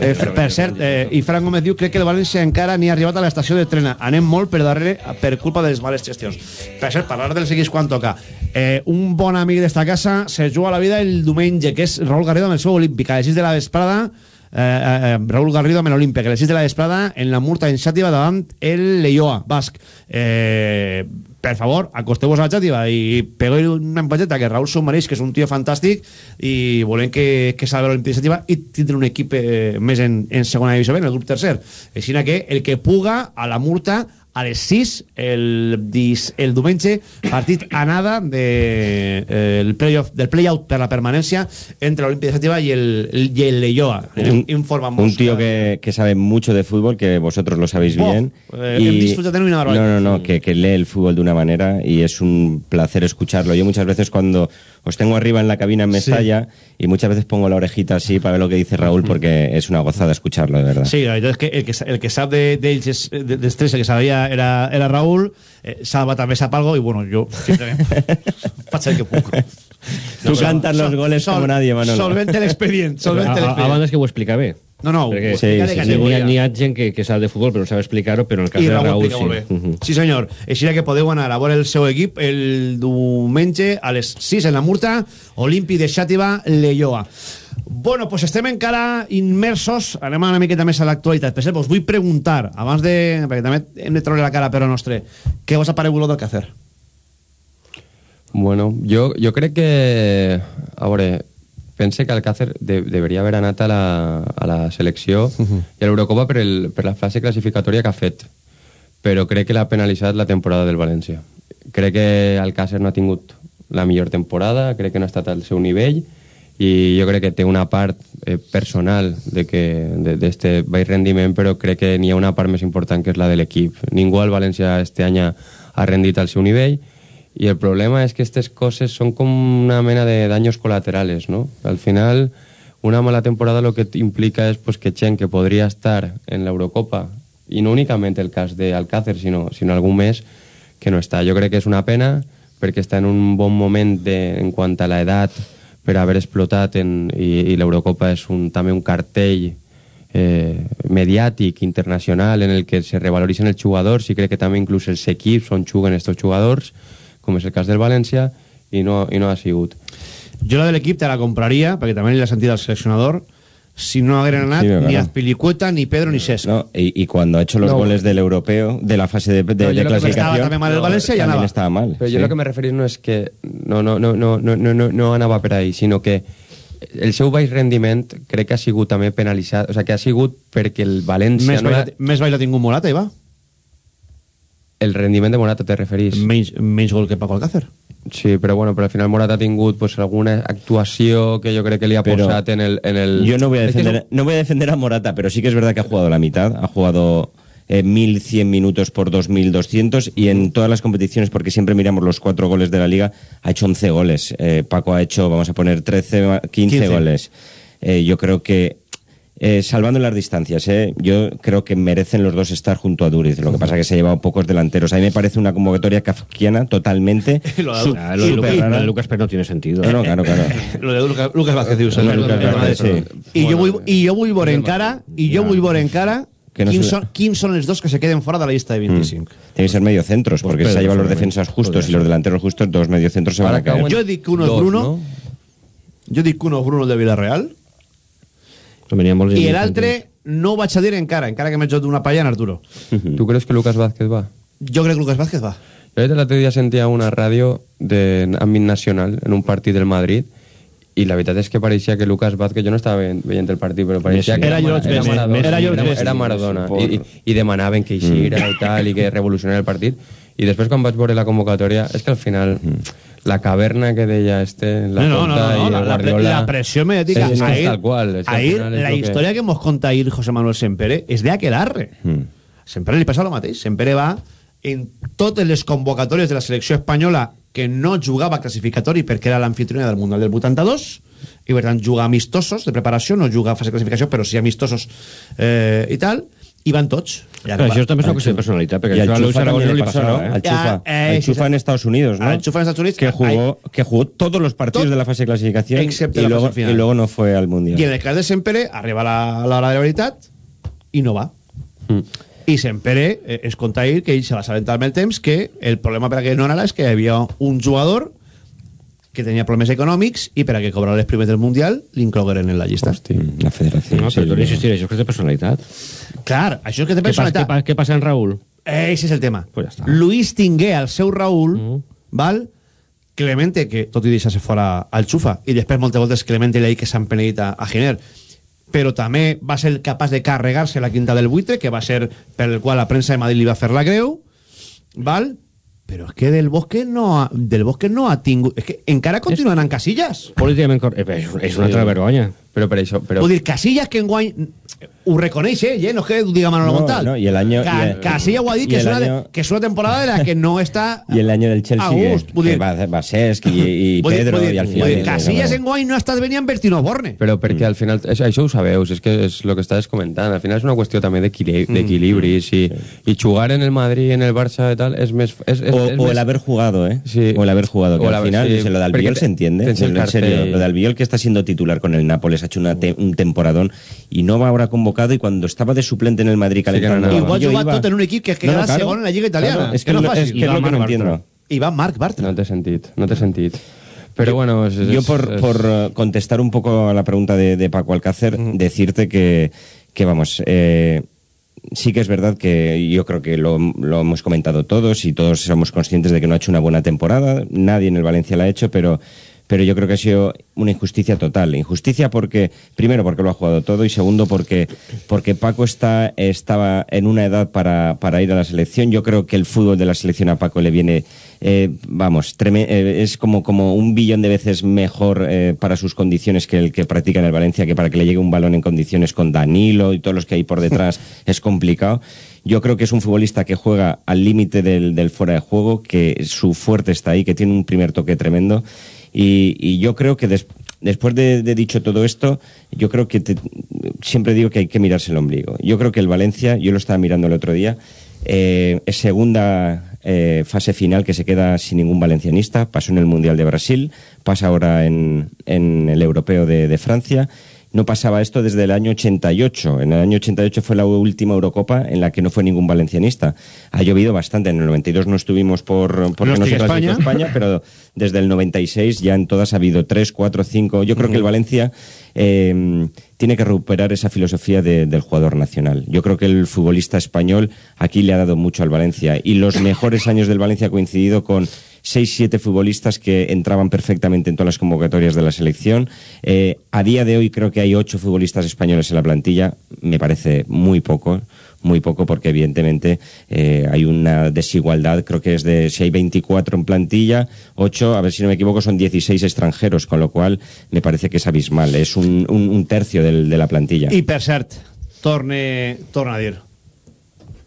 Eh, per, cert, eh, i Fran Gómez diu crec que el València encara ni ha arribat a l'estació de trena. Anem molt per darrere per culpa de les males gestions. Per cert, parlar dels equips quan toca. Eh, un bon amic d'esta casa se juga la vida el diumenge, que és Raúl Garrido amb el seu Olímpic. A les 6 de la vesprada, eh, eh, Raúl Garrido amb l'Olímpic. A les 6 de la vesprada, en la Murta en Xàtiva davant el Leioa, basc. Eh, per favor, acosteu-vos a la xàtiva i pegueu una empateta que Raúl s'ho mereix, que és un tio fantàstic i volem que, que salve l'Olímpic de Xàtiva i tindre un equip eh, més en, en segona divisió en el grup tercer. Així que el que puga a la Murta a les 6 el, dis, el diumenge partit a nada de, eh, el playoff, del playout per la permanència entre l'Olímpic de Xàtiva i el, i el Leioa. Un, un tío que, que sabe mucho de fútbol, que vosotros lo sabéis Buah, bien. eh, de una no, no, no, que, que lee el fútbol de una manera y es un placer escucharlo. Yo muchas veces cuando os tengo arriba en la cabina en Mestalla y muchas veces pongo la orejita así para ver lo que dice Raúl porque es una gozada escucharlo, de verdad. Sí, la veritat és que el que, el que sap de- de, dels tres, el que sabia era, era Raúl, eh, Salva també sap algo, i bueno, jo simplement faig el que puc. Tú cantas los goles como nadie, Manolo. Solvente l'expedient, solvente A- a- l'expedient. Abans que ho explica bé. No, no, Perquè ho explica de N'hi ha, ha gent que, que sap de futbol però no sabe explicar-ho, però en el cas I de Raúl Raúl sí. bé. Mhm. Sí, senyor. Així que podeu anar a veure el seu equip el diumenge a les 6 en la Murta, Olímpic de Xàtiva, Leioa. Bueno, pues estem encara immersos, anem una miqueta més a l'actualitat. Per cert, us vull preguntar, abans de... perquè també hem de treure la cara per a nostre, què vos ha paregut lo del Càcer? Bueno, jo, jo crec que... A veure, pense que Alcácer de, deberia haver anat a la, a la selecció i a l'Eurocopa per, el, per la fase classificatòria que ha fet, però crec que l'ha penalitzat la temporada del València. Crec que Alcácer no ha tingut la millor temporada, crec que no ha estat al seu nivell i jo crec que té una part eh, personal de que d'este baix rendiment, però crec que n'hi ha una part més important que és la de l'equip. Ningú al València este any ha rendit al seu nivell y el problema es que estas cosas son como una mena de daños colaterales, ¿no? Al final, una mala temporada lo que implica es pues, que Chen, que podría estar en la Eurocopa, y no únicamente el caso de Alcácer, sino, sino algún mes, que no está. Yo creo que és una pena, perquè està en un bon moment de, en quant a l'edat per haver explotat en, i, i l'Eurocopa és un, també un cartell eh, mediàtic internacional en el que se revaloritzen els jugadors i crec que també inclús els equips on juguen estos jugadors com és el cas del València i no, i no ha sigut Jo la de l'equip te la compraria, perquè també l'he sentit al seleccionador, si no hagueren anat Sí, claro. ni Azpilicueta, ni Pedro, ni Cesc. No, y, y cuando ha hecho los No. goles del europeo, de la fase de, de- No, yo de clasificación. estaba también mal el Valencia y anava. estaba mal. Però sí. jo el que me referís no és que no, no, no, no, no, no, no, no anava per ahí, sinó que el seu baix rendiment crec que ha sigut també penalitzat, o sigui, que ha sigut perquè el València... Més no era- més baila tingut Morata, i va. El rendiment de Morata te referís? Menys, menys gol que Paco Alcácer. Sí, però bueno, però al final Morata ha tingut pues, alguna actuació que jo crec que li ha Pero posat en el... En el... Yo no voy, a Es que es defender, no voy a defender a Morata, pero sí que es verdad que ha jugado la mitad. Ha jugado eh, 1.100 minutos por 2.200 y en todas las competiciones, porque siempre miramos los cuatro goles de la liga, ha hecho 11 goles. Eh, Paco ha hecho, vamos a poner, 13, 15, 15. goles. Eh, yo creo que, eh, salvando las distancias, eh, yo creo que merecen los dos estar junto a Duriz. Lo que pasa es que se ha llevado pocos delanteros. A mí me parece una convocatoria kafkiana totalmente. Lo de- su- Ah, lo de súper Lucas- lo de Lucas Pérez no tiene sentido. No, claro, claro. Lo de Lucas, Lucas Vázquez de el- Lucas Vázquez, i jo vull veure encara, i jo vull veure encara Que no quins, se- són, quins són els dos que se queden fora de la llista de 25. Tiene que ser mediocentros, porque Pedro, se ha llevado los defensas justos y los delanteros justos, dos mediocentros se van a caer. Jo dic que uno és Bruno, jo dic que uno és Bruno de Villarreal, i l'altre no ho vaig a dir encara, encara que m'he jot una palla en Arturo. ¿Tú crees que Lucas Vázquez va? Jo crec que Lucas Vázquez va. Yo l'altre dia sentia una ràdio d'àmbit nacional en un partit del Madrid i la veritat és que pareixia que Lucas Vázquez, jo no estava veient, veient el partit, però pareixia que Era George Best. Maradona, Era George era, era Maradona. I, i, i demanaven que eixira i tal, i que revolucionara el partit. I després quan vaig veure la convocatòria és que al final la caverna que deia este la no, no, no, la, el la, pre- Guardiola la presión mediática. és, és, que ahir, és tal qual és que al ahir, final és la lo que- història que mos conta ahir José Manuel Sempere és de aquelarre. Mm. Sempere li passa el mateix. Sempere va en totes les convocatòries de la selecció espanyola que no jugava classificatori perquè era l'anfitriona del Mundial del 82 i per tant juga amistosos de preparació, no juga a fase de classificació però sí amistosos eh, i tal i van tots. I Però això també és una qüestió de personalitat, perquè Y això a Luis también no li passava, ¿no? eh? Al Chufa, eh, sí, Chufa sí. en Estados Unidos, ¿no? Al Chufa en Estados Unidos, Que jugó, que jugó todos los partidos Tot- de la fase de clasificación Excepte y la luego, y luego no fue al Mundial. I en el cas de Sempere arriba la, l'hora de la veritat i no va. I Sempere eh, es conta ahir que ell se va assabentar amb el temps que el problema per a que no anara és que hi havia un jugador que tenia problemes econòmics i per a que cobrara les primes del Mundial l'inclogueren en la llista. Hosti, la federació. No, però tu insistir, això és que té personalitat. Clar, això és que té Què passa, personalitat. què, pa- què passa en Raúl? Ese és el tema. Pues ja està. Luis tingué al seu Raúl, val? Clemente, que tot i deixar-se fora al xufa, i després moltes voltes Clemente li ha dit que s'han penedit a, a Giner, però també va ser capaç de carregar-se la quinta del buitre, que va ser per el qual la premsa de Madrid li va fer la greu, val? Però és que del Bosque no ha, del Bosque no ha tingut... És que encara continuen en Casillas. Políticament correcte. És, és una altra vergonya. Però per això... Però... Vull dir, Casillas que enguany ho reconeix, eh? No és que diga Manolo No, Montal. no, y el año- Ca y el- que el una, de- año- que és una temporada de la que no està Y el año del Chelsea, a que, que va, va Cesc vull dir- Pedro, dir- y al final... dir, Casillas enguany no ha estat venint Bertino Borne. Però perquè al final, això, això ho sabeu, és que és el que estàs comentant, al final és una qüestió també d'equili- Mm. d'equilibris i, i jugar en el Madrid, en el Barça i tal, és més... És, és, O, és o més... el haber jugado, ¿eh? Sí. O el haber jugado, que O al final, sí, lo de Albiol se entiende. En serio, lo de Albiol que está siendo titular con el Nápoles ha hecho una te- un temporadón y no va ahora convocado y cuando estaba de suplente en el Madrid calentando... Igual banquillo jugar iba- tot en un equip que No, no, queda claro. segon en la Lliga Italiana. Claro, es que no lo- fàcil. es que es lo que no entiendo. Iván Marc Bartra. No té sentit, no té sentit. Però bueno... És, Yo és- por, és- por eh, contestar un poco a la pregunta de, de Paco Alcácer, decirte que, que vamos, eh, sí que es verdad que yo creo que lo, lo hemos comentado todos y todos somos conscientes de que no ha hecho una buena temporada, nadie en el Valencia la ha hecho, pero, pero yo creo que ha sido una injusticia total. Injusticia porque, primero porque lo ha jugado todo y segundo porque, porque Paco está, estaba en una edad para, para ir a la selección. Yo creo que el fútbol de la selección a Paco le viene, eh, vamos, treme- eh, es como, como un billón de veces mejor eh, para sus condiciones que el que practica en el Valencia, que para que le llegue un balón en condiciones con Danilo y todos los que hay por detrás es complicado. Yo creo que es un futbolista que juega al límite del, del fuera de juego, que su fuerte está ahí, que tiene un primer toque tremendo. Y, y yo creo que des- después de, dicho todo esto, yo creo que siempre digo que hay que mirarse el ombligo. Yo creo que el Valencia, yo lo estaba mirando el otro día, eh, es segunda eh, fase final que se queda sin ningún valencianista. Pasó en el Mundial de Brasil, pasa ahora en, en el Europeo de Francia. No pasaba esto desde el año 88. En el año 88 fue la última Eurocopa en la que no fue ningún valencianista. Ha llovido bastante. En el 92 no estuvimos por porque No no, se estoy clasificó España. España, pero desde el 96 ya en todas ha habido tres, cuatro, cinco. Yo creo que el Valencia eh, tiene que recuperar esa filosofía de- del jugador nacional. Yo creo que el futbolista español aquí le ha dado mucho al Valencia y los mejores años del Valencia ha coincidido con seis, siete futbolistas que entraban perfectamente en todas las convocatorias de la selección. Eh, a día de hoy creo que hay ocho futbolistas españoles en la plantilla. Me parece muy poco, muy poco porque evidentemente eh, hay una desigualdad. Creo que es de, si hay 24 en plantilla, 8, a ver si no me equivoco, son 16 extranjeros, con lo cual me parece que es abismal. Es un, un- un tercio del- de la plantilla. I per cert, torne, torna a dir,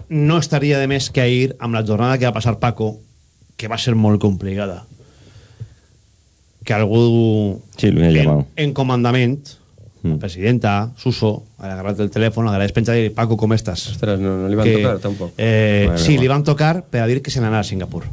no estaria de més que ahir, amb la jornada que va passar Paco, que va ser molt complicada, que algú Sí, he en, llamado. en comandament, la presidenta, Suso, ha agarrat el telèfon, la despenja i dir, Paco, com estàs? Ostres, no, no li van tocar, tampoc. Eh, Madre sí, li van tocar per a dir que se n'anà a Singapur.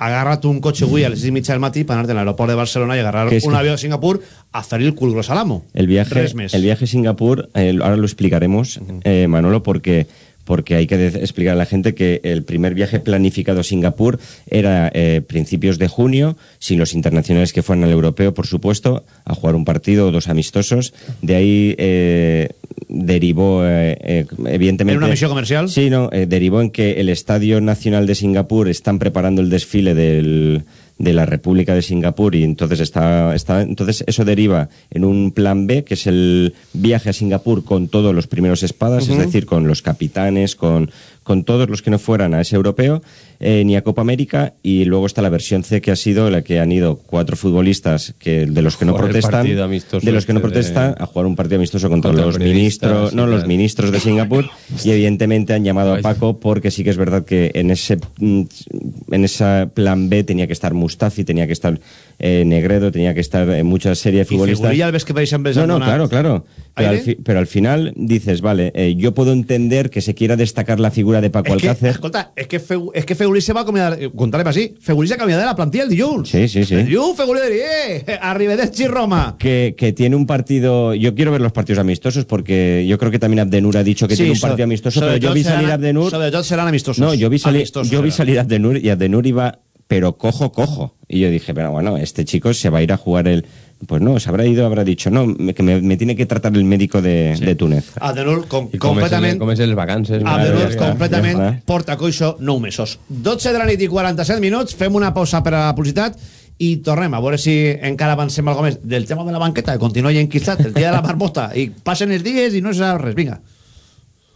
Ha agarrat un cotxe avui a les 6 i mitja del matí per anar a l'aeroport de Barcelona i agarrar Que un que- avió de Singapur a fer el cul gros a l'amo. El viaje, Res més. el viaje a Singapur, eh, ahora lo explicaremos, eh, Manolo, porque, porque hay que explicar a la gente que el primer viaje planificado a Singapur era eh, principios de junio, sin los internacionales que fueran al europeo, por supuesto, a jugar un partido o dos amistosos. De ahí eh, derivó, eh, eh, evidentemente. ¿Era una misión comercial? Sí, no, derivó en que el Estadio Nacional de Singapur están preparando el desfile del, de la República de Singapur y entonces está, está entonces eso deriva en un plan B que es el viaje a Singapur con todos los primeros espadas, es decir, con los capitanes, con, con todos los que no fueran a ese europeo, eh, ni a Copa América y luego está la versión C que ha sido la que han ido cuatro futbolistas que de los que no Jugar protestan, de los que no este de- protestan a jugar un partido amistoso contra, Contra los ministros, no los ministros de Singapur y evidentemente han llamado a Paco porque sí que es verdad que en ese en ese plan B tenía que estar Mustafi, tenía que estar eh, Negredo, tenía que estar eh, mucha serie de I futbolistas. El ves que veis en No, no, claro, claro. Pero al, final dices, vale, eh, yo puedo entender que se quiera destacar la figura de Paco És que, Alcácer. escolta, és que, Feu, és que Feulí se va acomiadar, eh, contarem així, Feulí se acomiadar de la plantilla el dilluns. Sí, sí, sí. El Feulí diria, eh, arrivederci Roma. Que, que tiene un partido. Yo quiero ver los partidos amistosos porque yo creo que también Abdenur ha dicho que Sí, tiene un partido amistoso, pero yo vi salir a Abdenur. Seran amistosos. No, yo vi salir, Amistosos yo vi salir a Abdenur y Abdenur iba, pero cojo, cojo. Y yo dije, pero bueno, este chico se va a ir a jugar el. Pues no, se habrá ido, habrá dicho, no, me- que me, me tiene que tratar el médico de, de Túnez. Adenur com, completament... com és els vacances. Ja està, completament ja està. porta coixo 9 mesos. 12 de la nit i 47 minuts, fem una pausa per a la publicitat i tornem a veure si encara avancem alguna més del tema de la banqueta, que continua ja enquistat, el dia de la marmota, i passen els dies i no se sap res. Vinga.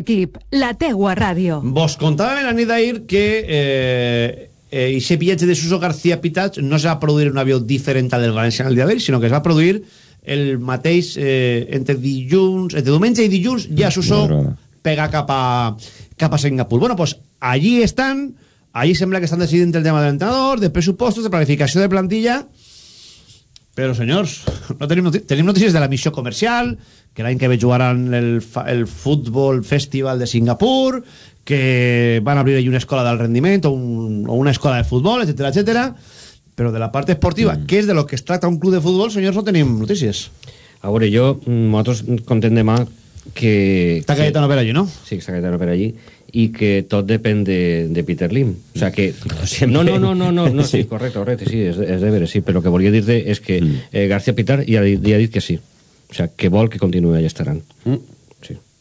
equip, la teua ràdio. Vos contàvem la nit d'ahir que eh, eh, ese pillatge de Suso García Pitats no se va produir un avió diferent al del València en el dia d'ahir, sinó que es va produir el mateix eh, entre dilluns, entre diumenge i dilluns, ja Suso pega cap a, cap a Singapur. Bueno, pues allí estan, allí sembla que estan decidint el tema de l'entrenador, de pressupostos, de planificació de plantilla, però, senyors, no tenim, noti tenim notícies de la missió comercial, que l'any que ve jugaran el, el Futbol Festival de Singapur, que van a abrir allí una escola d'alt rendiment o, un, o una escola de futbol, etcétera, etcétera. Però de la part esportiva, mm. que és de lo que es tracta un club de futbol, senyors, no tenim notícies. A veure, jo, mm, nosaltres contem demà que... Està Cayetano per allí, no? Sí, està Cayetano per allí i que tot depèn de, de Peter Lim. O sea que... No, no, no, no, no, no sí, correcte, correcte, sí, és, és de veure, sí, però el que volia dir-te és que eh, García Pitar ja, ja ha dit que sí. O sea, que vol que continuï allà estaran. Sí.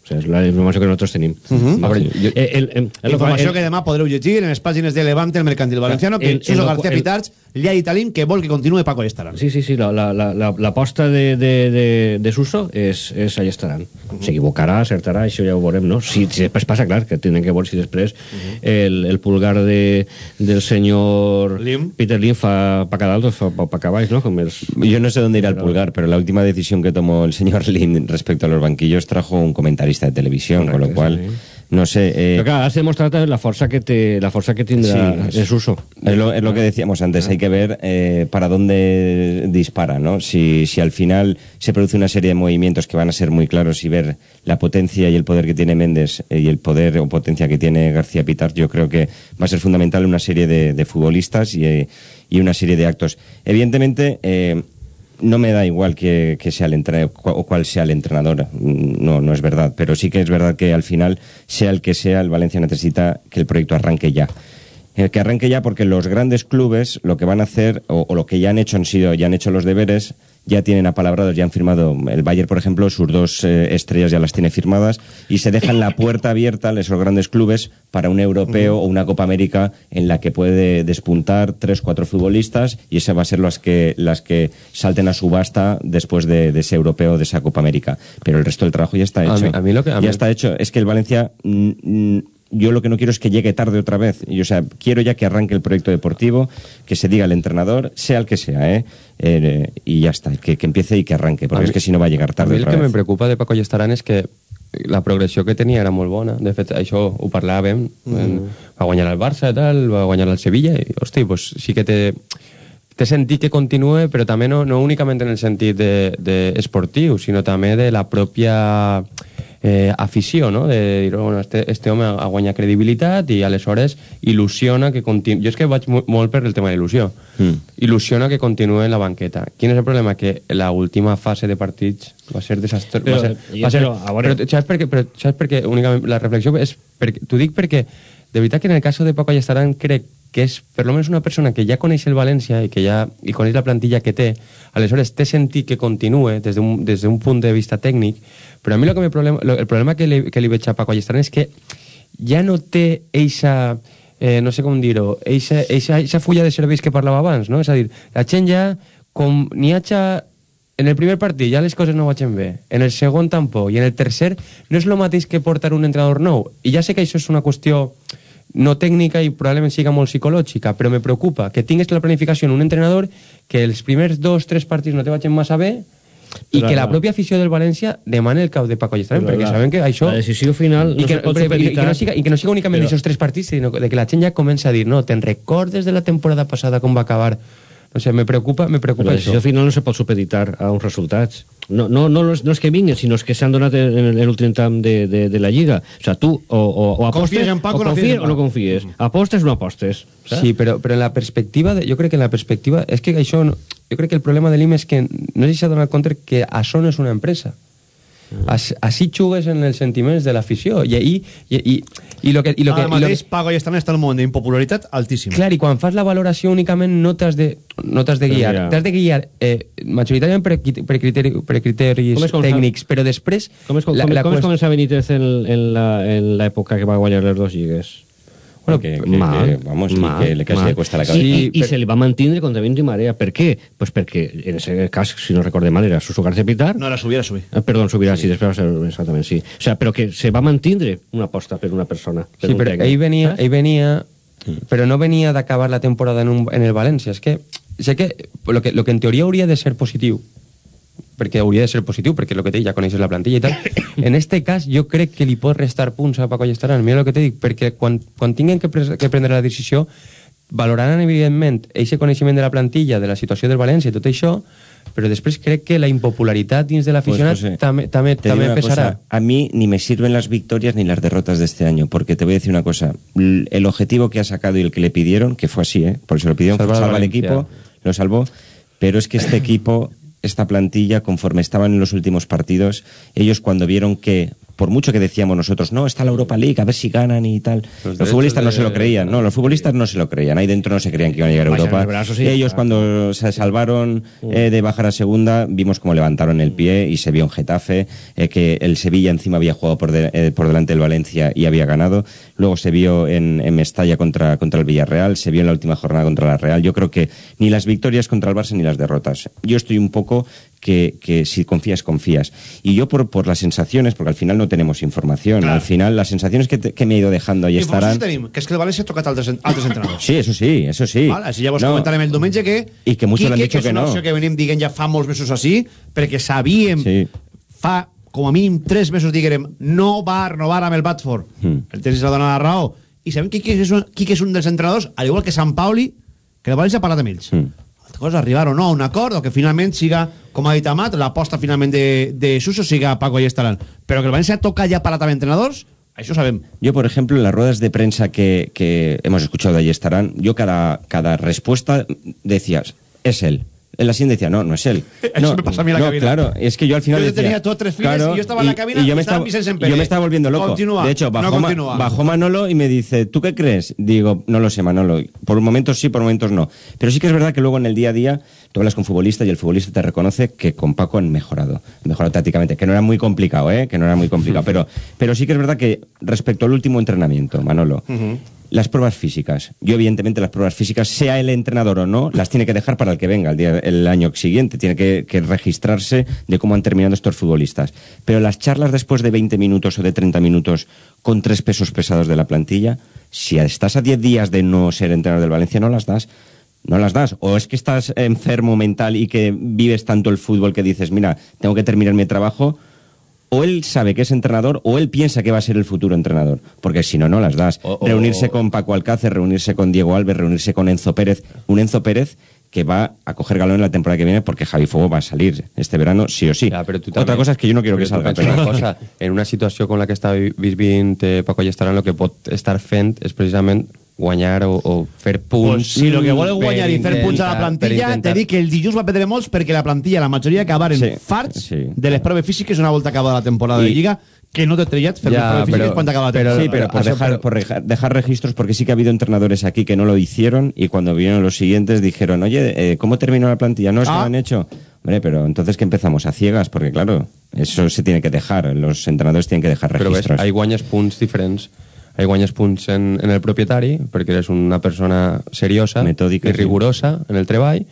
O sea, és la informació que nosaltres tenim. Mhm. A veure, jo, el, el, el, el, Informació el- que demà podreu llegir en les pàgines de Levante, el Mercantil Valenciano, que El- el- Suso el- García el- Pitarch li ha dit a l'IM que vol que continuï Paco Estaran. Sí, sí, sí, l'aposta la, la, la, de, de, de, de Suso és, és allà estaran. S'equivocarà, acertarà, això ja ho veurem, no? Si, si després passa, clar, que tenen que veure si després el, el pulgar de, del senyor Lim. Peter Lim fa pa cada alto, fa pa, pa caballs, ¿no? Com els... Yo no sé dónde irá el pulgar, pero la última decisión que tomó el señor Lin respecto a los banquillos trajo un comentarista de televisión, con lo cual, no sé... eh, Però clar, has demostrat la força que, té, la força que tindrà Sí, sí, Suso. Es lo, es lo que decíamos antes, hay que ver eh, para dónde dispara, ¿no? Si, si al final se produce una serie de movimientos que van a ser muy claros y ver la potencia y el poder que tiene Méndez eh, y el poder o potencia que tiene García Pitar, yo creo que va a ser fundamental una serie de, de futbolistas y, eh, y una serie de actos. Evidentemente, eh, no me da igual que, que sea el entrenador o cuál sea el entrenador, Mm, no, no es verdad, pero sí que es verdad que al final, sea el que sea, el Valencia necesita que el proyecto arranque ya. El que arranque ya porque los grandes clubes lo que van a hacer, o, o lo que ya han hecho han sido, ya han hecho los deberes, ya tienen apalabrados, ya han firmado, el Bayern por ejemplo, sus dos eh, estrellas ya las tiene firmadas y se dejan la puerta abierta a esos grandes clubes para un europeo o una Copa América en la que puede despuntar tres, cuatro futbolistas y esas va a ser las que, las que salten a subasta después de, de ese europeo, de esa Copa América. Pero el resto del trabajo ya está A hecho. mí- a mí lo que- a ya mí- está hecho. Es que el Valencia yo lo que no quiero es que llegue tarde otra vez. Y, o sea, quiero ya que arranque el proyecto deportivo, que se diga al entrenador, sea el que sea, ¿eh? Eh, y ya está, que, que empiece y que arranque, porque A es que si no va a llegar A tarde mi el otra que vez. me preocupa de Paco Llestaran és que la progressió que tenia era molt bona. De fet, això ho parlàvem. Mm. Va guanyar el Barça i tal, va guanyar el Sevilla i, hosti, pues, sí que té, té sentit que continuï, però també no, no únicament en el sentit de, de esportiu, sinó també de la pròpia eh, afició, no? de dir, bueno, este, este home ha guanyat credibilitat i aleshores il·lusiona que continuï... Jo és que vaig mo- molt per el tema de l'il·lusió. Mm. Il·lusiona que continuï en la banqueta. Quin és el problema? Que la última fase de partits va ser desastre. Però, va ser, va ser, però, a veure- però, saps per què? Però, saps per què? Únicament, la reflexió és... Perquè, T'ho dic perquè, de veritat que en el cas de Paco Allestaran crec que és per lo menos una persona que ja coneix el València i que ja i coneix la plantilla que té, aleshores té sentit que continuï des d'un des punt de vista tècnic, però a mi lo que me problema, lo, el problema que li, que li veig a Paco Allestaran és que ja no té eixa, eh, no sé com dir-ho, eixa, eixa, eixa fulla de serveis que parlava abans, no? És a dir, la gent ja, com n'hi haja en el primer partit ja les coses no vagin bé, en el segon tampoc, i en el tercer no és el mateix que portar un entrenador nou. I ja sé que això és una qüestió no tècnica i probablement siga molt psicològica, però me preocupa que tingues la planificació en un entrenador que els primers dos, tres partits no te vagin massa bé i Però que la pròpia afició del València demane el cap de Paco Llestran, Però perquè la- saben que això... la decisió final I no que, se pot però- i- i que, no siga, I que no siga únicament Però- d'aixòs tres partits, sinó de que la gent ja comença a dir no, te'n recordes de la temporada passada com va acabar? No sé, me preocupa, me Però preocupa la això. decisió final no se pot supeditar a uns resultats. No, no, no, no, és, no és que vinguin, sinó és que s'han donat en, en l'últim tram de, de, de la Lliga. O sea, tu o, o, o apostes, Confies en Paco o o no confies o no confies. Apostes o no apostes. saps? Sí, però, però en la perspectiva, de, jo crec que en la perspectiva, és que això, no, jo crec que el problema de l'IM és que no s'ha donat compte que això no és una empresa. As, així jugues en els sentiments de l'afició i, i, i, i, i lo que, i lo que, Ara i lo mateix, Paco Llestaran està en un moment d'impopularitat altíssim. Clar, i quan fas la valoració únicament no t'has de, no t'has de guiar. T'has de guiar eh, majoritàriament per, per, criteri, per criteris Com com tècnics, però després... Com és, com, com, com és començar Benítez en, en la- en l'època que va guanyar les dues lligues? Bueno, que, que- mal, que, vamos, y mal, que le casi mal. le cuesta la Sí, cabeza. i, i se li va mantindre contra viento i marea. Per què? Pues perquè, en ese cas, si no recordem mal, era Suso García Pitar. No, era subir, era subir. Eh, perdó, subirà, sí. després va ser, exactament, sí. O sea, però que se va mantindre una aposta per una persona. Per Sí, un però tècnic, ell venia, saps? ell venia però no venia d'acabar la temporada en, un, en el València. És que sé que lo, que lo que en teoria hauria de ser positiu perquè hauria de ser positiu, perquè el que t'he ja coneixes la plantilla i tal. En este cas, jo crec que li pot restar punts a Paco Llestaran. Mira el que t'he dit, perquè quan, quan tinguin que, pres que prendre la decisió, valoraran, evidentment, aquest coneixement de la plantilla, de la situació del València i tot això, però després crec que la impopularitat dins de l'aficionat Pues, José, també, també, pesarà. cosa, a mí ni me sirven las victorias ni las derrotas de este año, porque te voy a decir una cosa. El objetivo que ha sacado y el que le pidieron, que fue así, ¿eh? porque se lo pidieron, Salvar fue salvar al equipo, lo salvó, pero es que este equipo, esta plantilla, conforme estaban en los últimos partidos, ellos cuando vieron que, por mucho que decíamos nosotros, no, está la Europa League, a ver si ganan y tal, los, derechos futbolistas no de- se lo creían, no, los futbolistas no se lo creían, ahí dentro no se creían que iban a llegar a Europa. brazo, sí. ellos cuando se salvaron eh, de bajar a segunda, vimos cómo levantaron el pie y se vio en Getafe, eh, que el Sevilla encima había jugado por, de- eh, por delante del Valencia y había ganado. Luego se vio en, en Mestalla contra, contra el Villarreal, se vio en la última jornada contra la Real. Yo creo que ni las victorias contra el Barça ni las derrotas. Yo estoy un poco que, que si confías, confías. Y yo por, por las sensaciones, porque al final no tenemos información, al final las sensaciones que, te- que me he ido dejando ahí estarán... tenim, que és que el València ha tocat altres, altres entrenadors. Sí, eso sí, eso sí. Vale, així llavors No. comentarem el diumenge que... I que muchos han dicho que una no. que venim dient ja fa molts mesos així, perquè sabíem Sí. fa com a mínim tres mesos diguérem no va renovar amb el Batford. Mm. El tenis la dona la raó. I sabem que Quique és, un, Quique és un dels entrenadors, al igual que Sant Pauli, que el València ha parlat amb ells. Mm. Altra cosa, arribar o no a un acord, o que finalment siga, com ha dit Amat, l'aposta finalment de, de Suso siga Paco Allestaran. Però que el València toca ja parat amb entrenadors, això sabem. Yo, por ejemplo, en las ruedas de prensa que, que hemos escuchado de allí estarán, cada, cada respuesta decías, es él. En la siguiente decía, no, no es él. Eso no, me pasa a mí en la no, cabina. claro, es que yo al final Yo decía... tenía todos tres files y yo estaba en la cabina y me estaba yo me estaba volviendo loco. Continúa, de hecho, no bajó, Ma- bajó Manolo y me dice, ¿tú qué crees? Digo, no lo sé, Manolo. Por momentos sí, por momentos no. Pero sí que es verdad que luego en el día a día tú hablas con futbolistas y el futbolista te reconoce que con Paco han mejorado. Mejorado tácticamente. Que no era muy complicado, ¿eh? Que no era muy complicado. pero, pero sí que es verdad que respecto al último entrenamiento, Manolo, las pruebas físicas. Yo, evidentemente, las pruebas físicas, sea el entrenador o no, las tiene que dejar para el que venga el, día, el año siguiente. Tiene que, que registrarse de cómo han terminado estos futbolistas. Pero las charlas después de 20 minutos o de 30 minutos con tres pesos pesados de la plantilla, si estás a 10 días de no ser entrenador del Valencia, no las das. No las das. O es que estás enfermo mental y que vives tanto el fútbol que dices, mira, tengo que terminar mi trabajo o él sabe que es entrenador o él piensa que va a ser el futuro entrenador. Porque si no, no las das. O- o- reunirse con Paco Alcácer, reunirse con Diego Alves, reunirse con Enzo Pérez. Un Enzo Pérez que va a coger galón en la temporada que viene porque Javi Fuego va a salir este verano sí o sí. Otra cosa es que yo no quiero que salga. pero- Una cosa, en una situació com la que està vi- vivint eh, Paco Allestaran, el que pot estar fent és precisament guanyar o, o fer punts. Pues si lo que vol és per guanyar i fer punts a la per plantilla, intentar- te dic que el dilluns va perdre molts perquè la plantilla, la majoria acabaren Sí, farts sí. de les proves físiques una volta acabada la temporada I- de Lliga, que no té trellat fer Ya, proves físiques pero- quan acaba la pero- temporada. sí, pero por, dejar, por reja- dejar registros, porque sí que ha habido entrenadores aquí que no lo hicieron y cuando vinieron los siguientes dijeron, oye, eh, ¿cómo terminó la plantilla? No, es que Ah. lo han hecho. Hombre, pero entonces que empezamos a ciegas, porque claro, eso se tiene que dejar, los entrenadores tienen que dejar Però ves, registros. hay guanyes punts diferents. Hay guanyes punts en, en el propietari, perquè eres una persona seriosa Metòdica, i sí. rigorosa en el treball,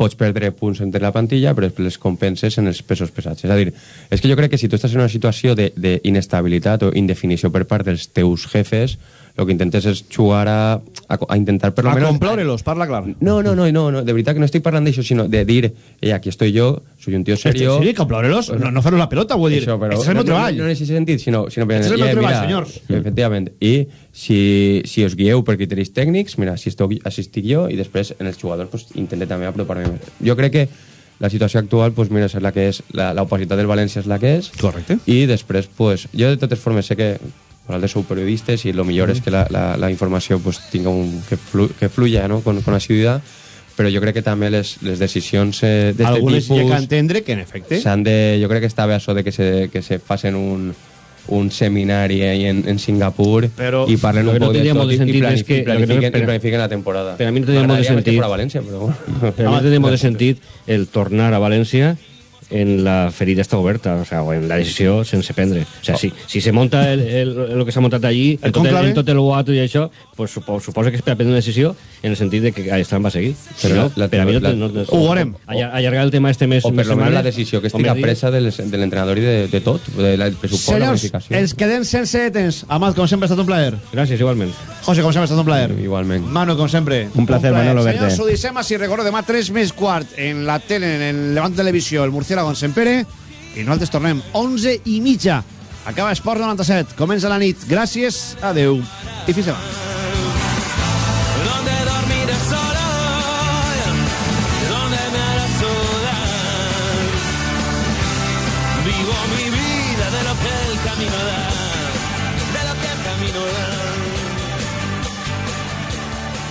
pots perdre punts entre la plantilla, però després les compenses en els pesos pesats. És a dir, és que jo crec que si tu estàs en una situació de- d'inestabilitat o indefinició per part dels teus jefes, el que intentes és jugar a, a, a intentar per lo a menos... complore-los, parla clar. No, no, no, no, no, de veritat que no estic parlant d'això, sinó de dir, eh, aquí estoy yo, soy un tío serio... Sí, complore-los, no, no fer la pelota, vull dir, Això, però és el meu no, treball. No, no, en aquest sentit, sinó, sinó per és el meu eh, treball, mira, senyors. Efectivament. I si, si us guieu per criteris tècnics, mira, si estic, assistic jo i després en els jugadors pues, intente també apropar-me més. Jo crec que la situació actual, pues, mira, és la que és, la, la opacitat del València és la que és. Correcte. I després, pues, jo de totes formes sé que vosaltres sou periodistes i el millor és que la, la, la informació pues, tinga un, que, flu, que fluya no? con, con asiduïtat, però jo crec que també les, les decisions eh, d'este Algunes hi ha que tipus entendre que, en efecte, s'han de, jo crec que està bé això de que se, que se facin un, un seminari ahí en, en Singapur Però- i parlen Lo un que no poc de tot i, i, planifiquen, és que- lo que planifiquen, pero- i planifiquen la temporada. pero a mí no tendría molt de sentit. fuera València, però. Pero a mí no tendría molt de sentit el tornar a València en la ferida está oberta, o sea, o en la decisió sense prendre. O sea, si, si se monta el, el, lo que s'ha montat allí, El en tot el, en tot el guato i això, pues supo, suposa que és per a prendre una decisió en el sentit de que Allestran va seguir. Si Però no, la- per a mi no, la- no, no, Ho veurem. Allar- Allargar el tema este mes, o per menos la decisió que estiga presa del, de l'entrenador i de, de tot, de la, del pressupost, la Senyors, planificació. els quedem sense temps. Amat, com sempre, ha estat un plaer. Gràcies, igualment. José, com sempre, ha estat un plaer. Igualment. Manu, com sempre. Un placer, Manolo, verte. Senyors, ho deixem així. Recordeu, demà 3 més quart en la tele, en el Levant Televisió, el Murciélago en Sempere, i nosaltres tornem 11 i mitja. Acaba Esport 97. Comença la nit. Gràcies, adeu i fins demà.